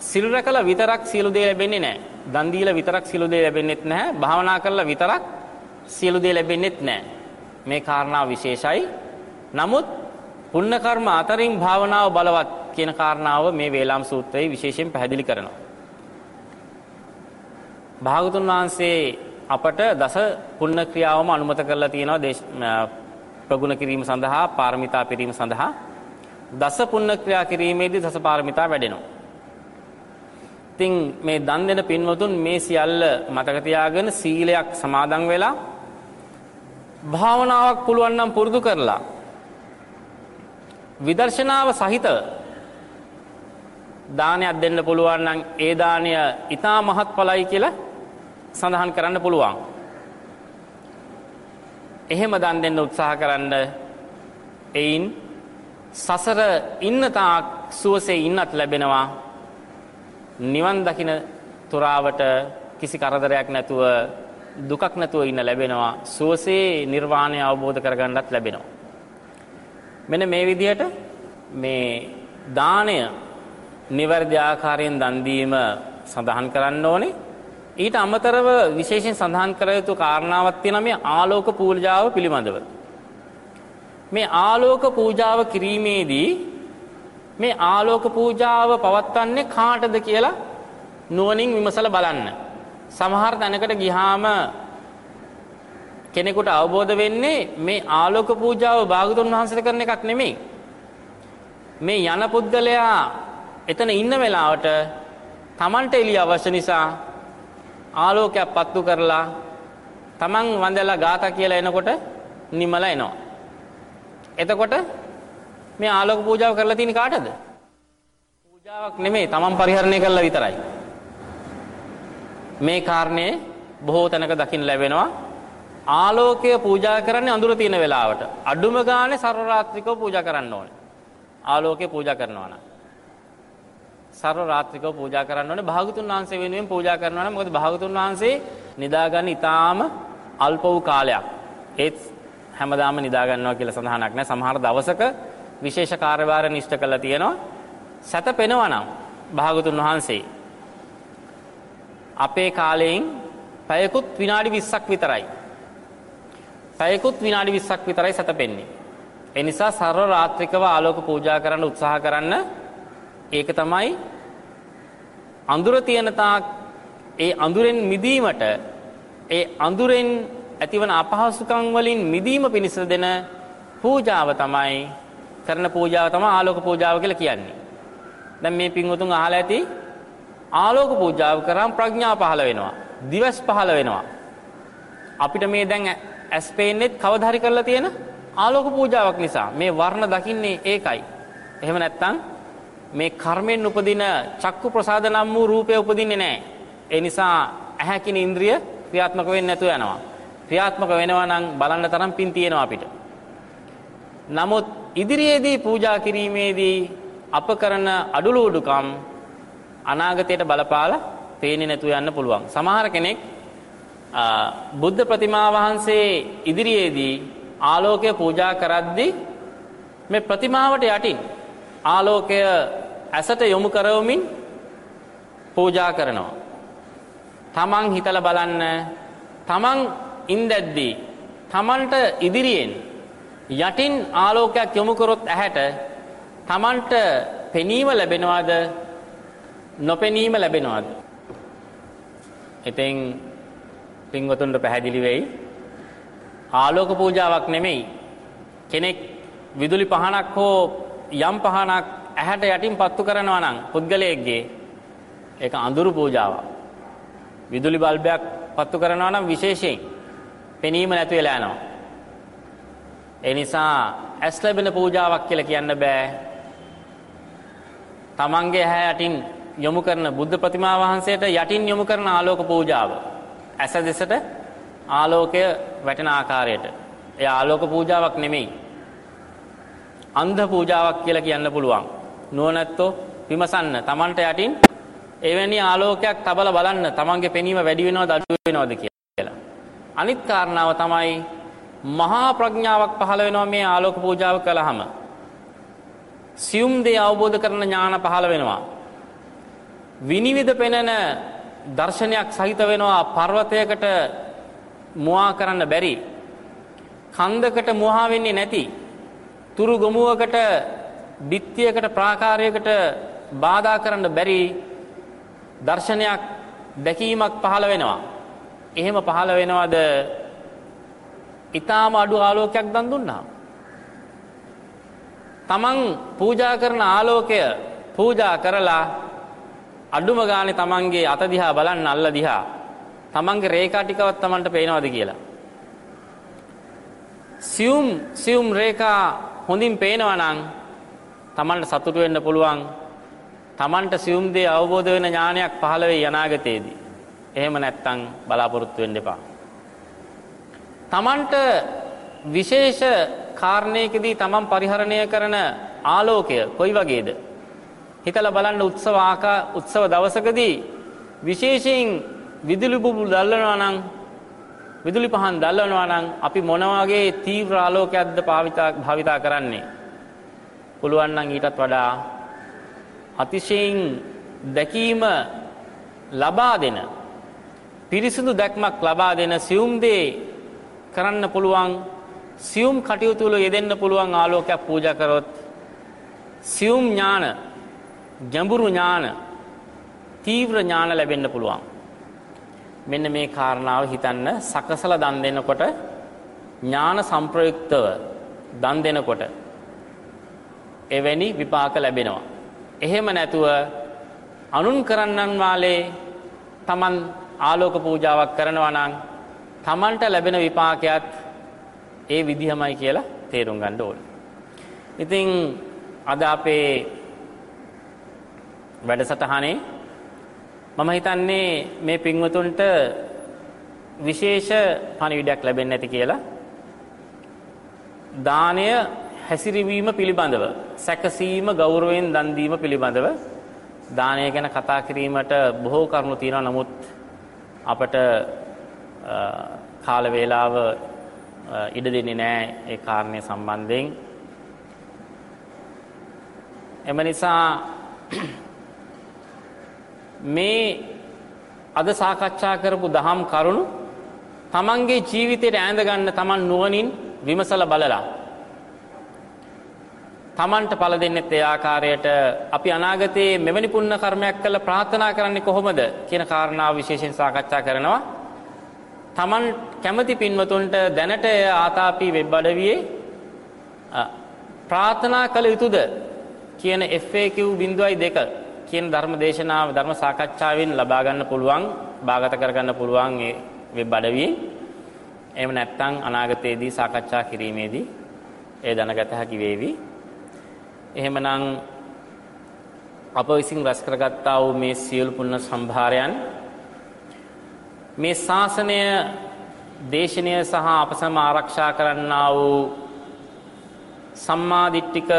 B: සිල් රැකලා විතරක් සියලු දේ ලැබෙන්නේ නැහැ. දන් දීලා විතරක් සියලු දේ ලැබෙන්නේත් නැහැ. භාවනා කරලා විතරක් සියලු දේ ලැබෙන්නේත් නැහැ. මේ කාරණා විශේෂයි. නමුත් පුණ්‍ය කර්ම අතරින් භාවනාව බලවත් කියන කාරණාව මේ වේලාම් සූත්‍රයේ විශේෂයෙන් පැහැදිලි කරනවා. භාගතුන් වහන්සේ අපට දස පුණ්‍ය ක්‍රියාවම අනුමත කරලා තියෙනවා ප්‍රගුණ කිරීම සඳහා පාරමිතා පිරීම සඳහා දස පුණ්‍ය ක්‍රියා කිරීමේදී දස පාරමිතා වැඩෙනවා. ඉතින් මේ දන් දෙන පින්වතුන් මේ සියල්ල මතක තියාගෙන සීලයක් සමාදන් වෙලා භාවනාවක් පුළුවන් නම් පුරුදු කරලා විදර්ශනාව සහිතව දානයක් දෙන්න පුළුවන් නම් ඒ දානය ඊටා මහත්ඵලයි කියලා සඳහන් කරන්න පුළුවන්. එහෙම දන් දෙන්න උත්සාහ කරන්න එයින් සසර ඉන්න තාක් සුවසේ ඉන්නත් ලැබෙනවා නිවන් දකින තුරාවට කිසි කරදරයක් නැතුව දුකක් නැතුව ඉන්න ලැබෙනවා. සුවසේ නිර්වාණය අවබෝධ කරගන්නත් ලැබෙනවා. මෙන්න මේ විදිහට මේ දාණය නිවැරදි ආකාරයෙන් දන් දීම සඳහන් කරන්න ඕනේ. ඊට අමතරව විශේෂයෙන් සඳහන් කර යුතු කාරණාවක් තියෙනවා මේ ආලෝක පූජාව පිළිබඳව. මේ ආලෝක පූජාව කිරීමේදී මේ ආලෝක පූජාව පවත්වන්නේ කාටද කියලා නුවණින් විමසලා බලන්න. සමහර තැනකට ගියාම කෙනෙකුට අවබෝධ වෙන්නේ මේ ආලෝක පූජාව භාගතුන් වහන්සේට කරන එකක් නෙමෙයි. මේ යන පුද්ගලයා එතන ඉන්න වෙලාවට Tamanට එළිය අවශ්‍ය නිසා ආලෝකයක් පත්තු කරලා Taman වන්දලා ගාථා කියලා එනකොට නිමල එනවා. එතකොට මේ ආලෝක පූජාව කරලා තියෙන කාටද? පූජාවක් නෙමෙයි තමන් පරිහරණය කළා විතරයි. මේ කාරණේ බොහෝ තැනක දකින්න ලැබෙනවා. ආලෝකය පූජා කරන්නේ අඳුර තියෙන වෙලාවට. අඩුම ගානේ සර්ව රාත්‍රිකව පූජා කරන්න ඕනේ. ආලෝකය පූජා කරනවා නම්. සර්ව රාත්‍රිකව පූජා කරන්න ඕනේ. භාගතුන් වහන්සේ වෙනුවෙන් පූජා කරනවා නම් මොකද භාගතුන් වහන්සේ නිදාගන්න ඊටාම අල්ප වූ කාලයක්. ඒත් හැමදාම නිදා ගන්නවා කියලා සඳහනක් නැහැ. සමහර දවසක විශේෂ කාර්යභාර නිෂ්ඨ කළා තියෙනවා. සැතපෙනවා නම් භාගතුන් වහන්සේ අපේ කාලයෙන් පැයකුත් විනාඩි 20ක් විතරයි. පැයකුත් විනාඩි 20ක් විතරයි සැතපෙන්නේ. ඒ නිසා සර්ව රාත්‍රිකව ආලෝක පූජා කරන්න උත්සාහ කරන්න. ඒක තමයි අඳුර තියෙන තාක් ඒ අඳුරෙන් මිදීමට ඒ අඳුරෙන් ඇතිවන අපහසුකම් වලින් මිදීම පිණිස දෙන පූජාව තමයි කරන පූජාව තමයි ආලෝක පූජාව කියලා කියන්නේ. දැන් මේ පින්වතුන් අහලා ඇති ආලෝක පූජාව කරාම ප්‍රඥා පහළ වෙනවා. දිවස් පහළ වෙනවා. අපිට මේ දැන් ඇස් පේන්නේත් කවදා හරි කරලා තියෙන ආලෝක පූජාවක් නිසා මේ වර්ණ දකින්නේ ඒකයි. එහෙම නැත්නම් මේ කර්මෙන් උපදින චක්කු ප්‍රසාද නම් වූ රූපය උපදින්නේ නැහැ. ඒ නිසා ඇහැ කින ඉන්ද්‍රිය ක්‍රියාත්මක වෙන්නේ නැතුව යනවා. ක්‍රියාත්මක වෙනවා නම් බලන්න තරම් පින් තියෙනවා අපිට. නමුත් ඉදිරියේදී පූජා කිරීමේදී අප කරන අඩුලූඩුකම් අනාගතයට බලපාලා පේන්නේ නැතුව යන්න පුළුවන්. සමහර කෙනෙක් බුද්ධ ප්‍රතිමා වහන්සේ ඉදිරියේදී ආලෝකය පූජා කරද්දී මේ ප්‍රතිමාවට යටින් ආලෝකය ඇසට යොමු කරවමින් පූජා කරනවා. තමන් හිතලා බලන්න තමන් ඉන්දැද්දී තමන්ට ඉදිරියෙන් යටින් ආලෝකයක් යොමු කරොත් ඇහැට තමන්ට පෙනීම ලැබෙනවද? නොපෙනීම ලැබෙනවද? ඉතින් පින්වතුන්ට පැහැදිලි වෙයි. ආලෝක පූජාවක් නෙමෙයි. කෙනෙක් විදුලි පහනක් හෝ යම් පහනක් ඇහැට යටින් පත්තු කරනවා නම් පුද්ගලයෙක්ගේ ඒක අඳුරු පූජාවක්. විදුලි බල්බයක් පත්තු කරනවා නම් විශේෂයෙන් පෙනීම නැති වෙලා යනවා. ඒ නිසා ඇස් ලැබෙන පූජාවක් කියලා කියන්න බෑ. තමන්ගේ ඇහැ යටින් යොමු කරන බුද්ධ ප්‍රතිමා වහන්සේට යටින් යොමු කරන ආලෝක පූජාව. ඇස දෙසට ආලෝකය වැටෙන ආකාරයට. ඒ ආලෝක පූජාවක් නෙමෙයි. අන්ධ පූජාවක් කියලා කියන්න පුළුවන්. නුවණැත්තෝ විමසන්න. තමන්ට යටින් එවැනි ආලෝකයක් තබලා බලන්න තමන්ගේ පෙනීම වැඩි වෙනවද අඩු වෙනවද කියලා. අනිත් කාරණාව තමයි මහා ප්‍රඥාවක් පහළ වෙනවා මේ ආලෝක පූජාව කළාම. සියුම් දේ අවබෝධ කරන ඥාන පහළ වෙනවා. විනිවිද පෙනෙන දර්ශනයක් සහිත වෙනවා පර්වතයකට මුවා කරන්න බැරි. කන්දකට මුවා වෙන්නේ නැති. තුරු ගොමුවකට බිත්තියකට ප්‍රාකාරයකට බාධා කරන්න බැරි දර්ශනයක් දැකීමක් පහළ වෙනවා. එහෙම පහළ වෙනවද ඊටාම අඩු ආලෝකයක් දන් දුන්නා. තමන් පූජා කරන ආලෝකය පූජා කරලා අඩුම ගානේ තමන්ගේ අත දිහා බලන්න අල්ල දිහා තමන්ගේ රේඛා ටිකවත් තමන්ට පේනවද කියලා. සියුම් සියුම් රේඛා හොඳින් පේනවා නම් තමන්ට සතුටු වෙන්න පුළුවන්. තමන්ට සියුම් දේ අවබෝධ වෙන ඥානයක් පහළ වෙයි අනාගතයේදී. එහෙම නැත්තම් බලාපොරොත්තු වෙන්න එපා. තමන්ට විශේෂ කාරණයකදී තමන් පරිහරණය කරන ආලෝකය කොයි වගේද? හිතලා බලන්න උත්සව ආකා උත්සව දවසකදී විශේෂයෙන් විදුලි බුබුලු දැල්වනවා නම් විදුලි පහන් දැල්වනවා නම් අපි මොන වගේ තීව්‍ර ආලෝකයක්ද භාවිතා භාවිතා කරන්නේ? පුළුවන් නම් ඊටත් වඩා අතිශයින් දැකීම ලබා දෙන පිරිසිදු දැක්මක් ලබා දෙන සියුම් දේ කරන්න පුළුවන් සියුම් කටයුතු වල යෙදෙන්න පුළුවන් ආලෝකයක් පූජා කරොත් සියුම් ඥාන ගැඹුරු ඥාන තීව්‍ර ඥාන ලැබෙන්න පුළුවන්. මෙන්න මේ කාරණාව හිතන්න සකසලා දන් දෙනකොට ඥාන සංප්‍රයුක්තව දන් දෙනකොට එවැනි විපාක ලැබෙනවා. එහෙම නැතුව අනුන් කරන්නන් වාලේ තමන් ආලෝක පූජාවක් කරනවා නම් තමන්ට ලැබෙන විපාකයක් ඒ විදිහමයි කියලා තේරුම් ගන්න ඕනේ. ඉතින් අද අපේ වැඩසටහනේ මම හිතන්නේ මේ පින්වතුන්ට විශේෂ පණිවිඩයක් ලැබෙන්නේ නැති කියලා. දානය හැසිරවීම පිළිබඳව සැකසීම ගෞරවයෙන් දන් දීම පිළිබඳව දානය ගැන කතා කිරීමට බොහෝ කරුණු තියෙනවා නමුත් අපට කාල වේලාව ඉඩ දෙන්නේ නැහැ ඒ කාරණය සම්බන්ධයෙන්. එම නිසා මේ අද සාකච්ඡා කරපු දහම් කරුණු තමන්ගේ ජීවිතයට ඈඳ ගන්න තමන් නුවණින් විමසලා බලලා තමන්ට පල දෙන්නෙත් ඒ ආකාරයට අපි අනාගතයේ මෙවැනි පුණ්‍ය කර්මයක් කළ ප්‍රාර්ථනා කරන්නේ කොහොමද කියන කාරණාව විශේෂයෙන් සාකච්ඡා කරනවා. තමන් කැමති පින්වතුන්ට දැනට ආතාපි වෙබ් අඩවියේ ප්‍රාර්ථනා කළ යුතුද කියන FAQ 0.2 කියන ධර්ම දේශනාව ධර්ම සාකච්ඡාවෙන් ලබා ගන්න පුළුවන් භාගත කරගන්න පුළුවන් ඒ වෙබ් අඩවියේ එහෙම නැත්නම් අනාගතයේදී සාකච්ඡා කිරීමේදී ඒ දැනගත හැකි වේවි. එහෙමනම් අප විසින් රැස් කරගත්තා වූ මේ සියලු පුණ්‍ය සම්භාරයන් මේ ශාසනය දේශනය සහ අප සම ආරක්ෂා කරන්නා වූ සම්මාදිට්ඨික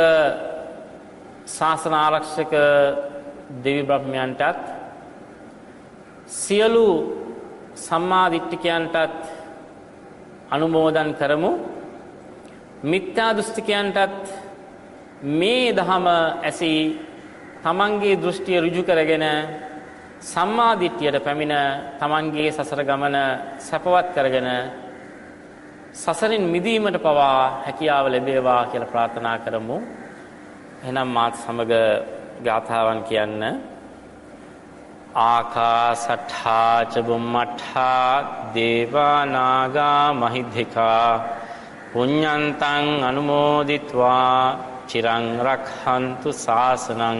B: ශාසන ආරක්ෂක දෙවි බ්‍රහ්මයන්ටත් සියලු සම්මාදිට්ඨිකයන්ටත් අනුමෝදන් කරමු. මිත්‍යා දෘෂ්ටිකයන්ටත් මේ දහම ඇසී තමන්ගේ දෘෂ්ටිය ඍජු කරගෙන සම්මා දිට්ඨියට පැමිණ තමන්ගේ සසර ගමන සැපවත් කරගෙන සසරින් මිදීමට පවා හැකියාව ලැබේවා කියලා ප්‍රාර්ථනා කරමු. එහෙනම් මාත් සමග ගාථාවන් කියන්න. ආකාසට්ඨා ච බුම්මට්ඨා දේවා නාග මහිද්దికා පුඤ්ඤන්තං අනුමෝදිත්වා චිරං රක්හන්තු ශාසනං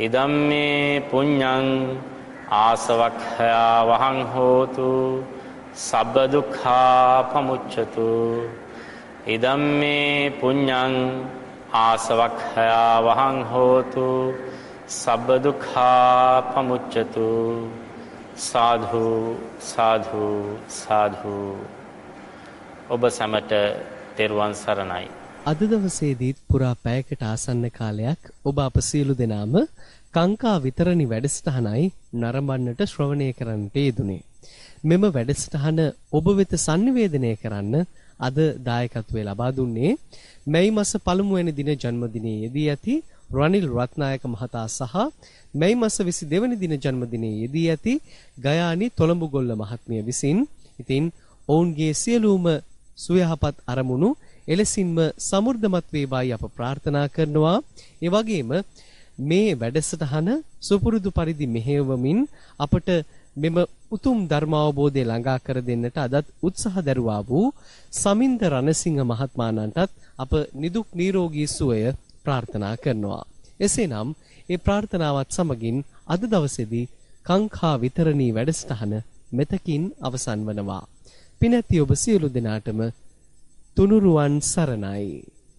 B: ඉදම්මේ පුඤ්ඤං ආසවක්ඛයා වහං හෝතු සබ්බ දුක්ඛා පමුච්ඡතු ඉදම්මේ පුඤ්ඤං ආසවක්ඛයා වහං හෝතු සබ්බ දුක්ඛා පමුච්ඡතු සාධු සාධු සාධු ඔබ සැමට තෙරුවන් සරණයි.
A: අද දවසේදීත් පුරා පැයකට ආසන්න කාලයක් ඔබ අප සියලු දෙනාම කංකා විතරණි වැඩසටහනයි නරඹන්නට ශ්‍රවණය කරන්නට යෙදුනේ. මෙම වැඩසටහන ඔබ වෙත sannivedanaya කරන්න අද දායකත්වය ලබා දුන්නේ මැයි මාස පළමුවැනි දින ජන්මදිනයේදී ඇති රනිල් රත්නායක මහතා සහ මැයි මාස 22 වෙනි දින ජන්මදිනයේදී ඇති ගයානි තොළඹුගොල්ල මහත්මිය විසින් ඉතින් ඔවුන්ගේ සියලුම සුවයහපත් අරමුණු එලෙසින්ම සමෘද්ධමත් වේවායි අප ප්‍රාර්ථනා කරනවා. ඒ වගේම මේ වැඩසටහන සුපුරුදු පරිදි මෙහෙයවමින් අපට මෙම උතුම් ධර්මාවබෝධය ළඟා කර දෙන්නට අදත් උත්සාහ දරුවා වූ සමින්ද රණසිංහ මහත්මයාණන්ටත් අප නිදුක් නිරෝගී සුවය ප්‍රාර්ථනා කරනවා. එසේනම් ඒ ප්‍රාර්ථනාවත් සමගින් අද දවසේදී කංකා විතරණී වැඩසටහන මෙතකින් අවසන් වනවා. පිනැති ඔබ සියලු දෙනාටම තුනුරුවන් සරණයි.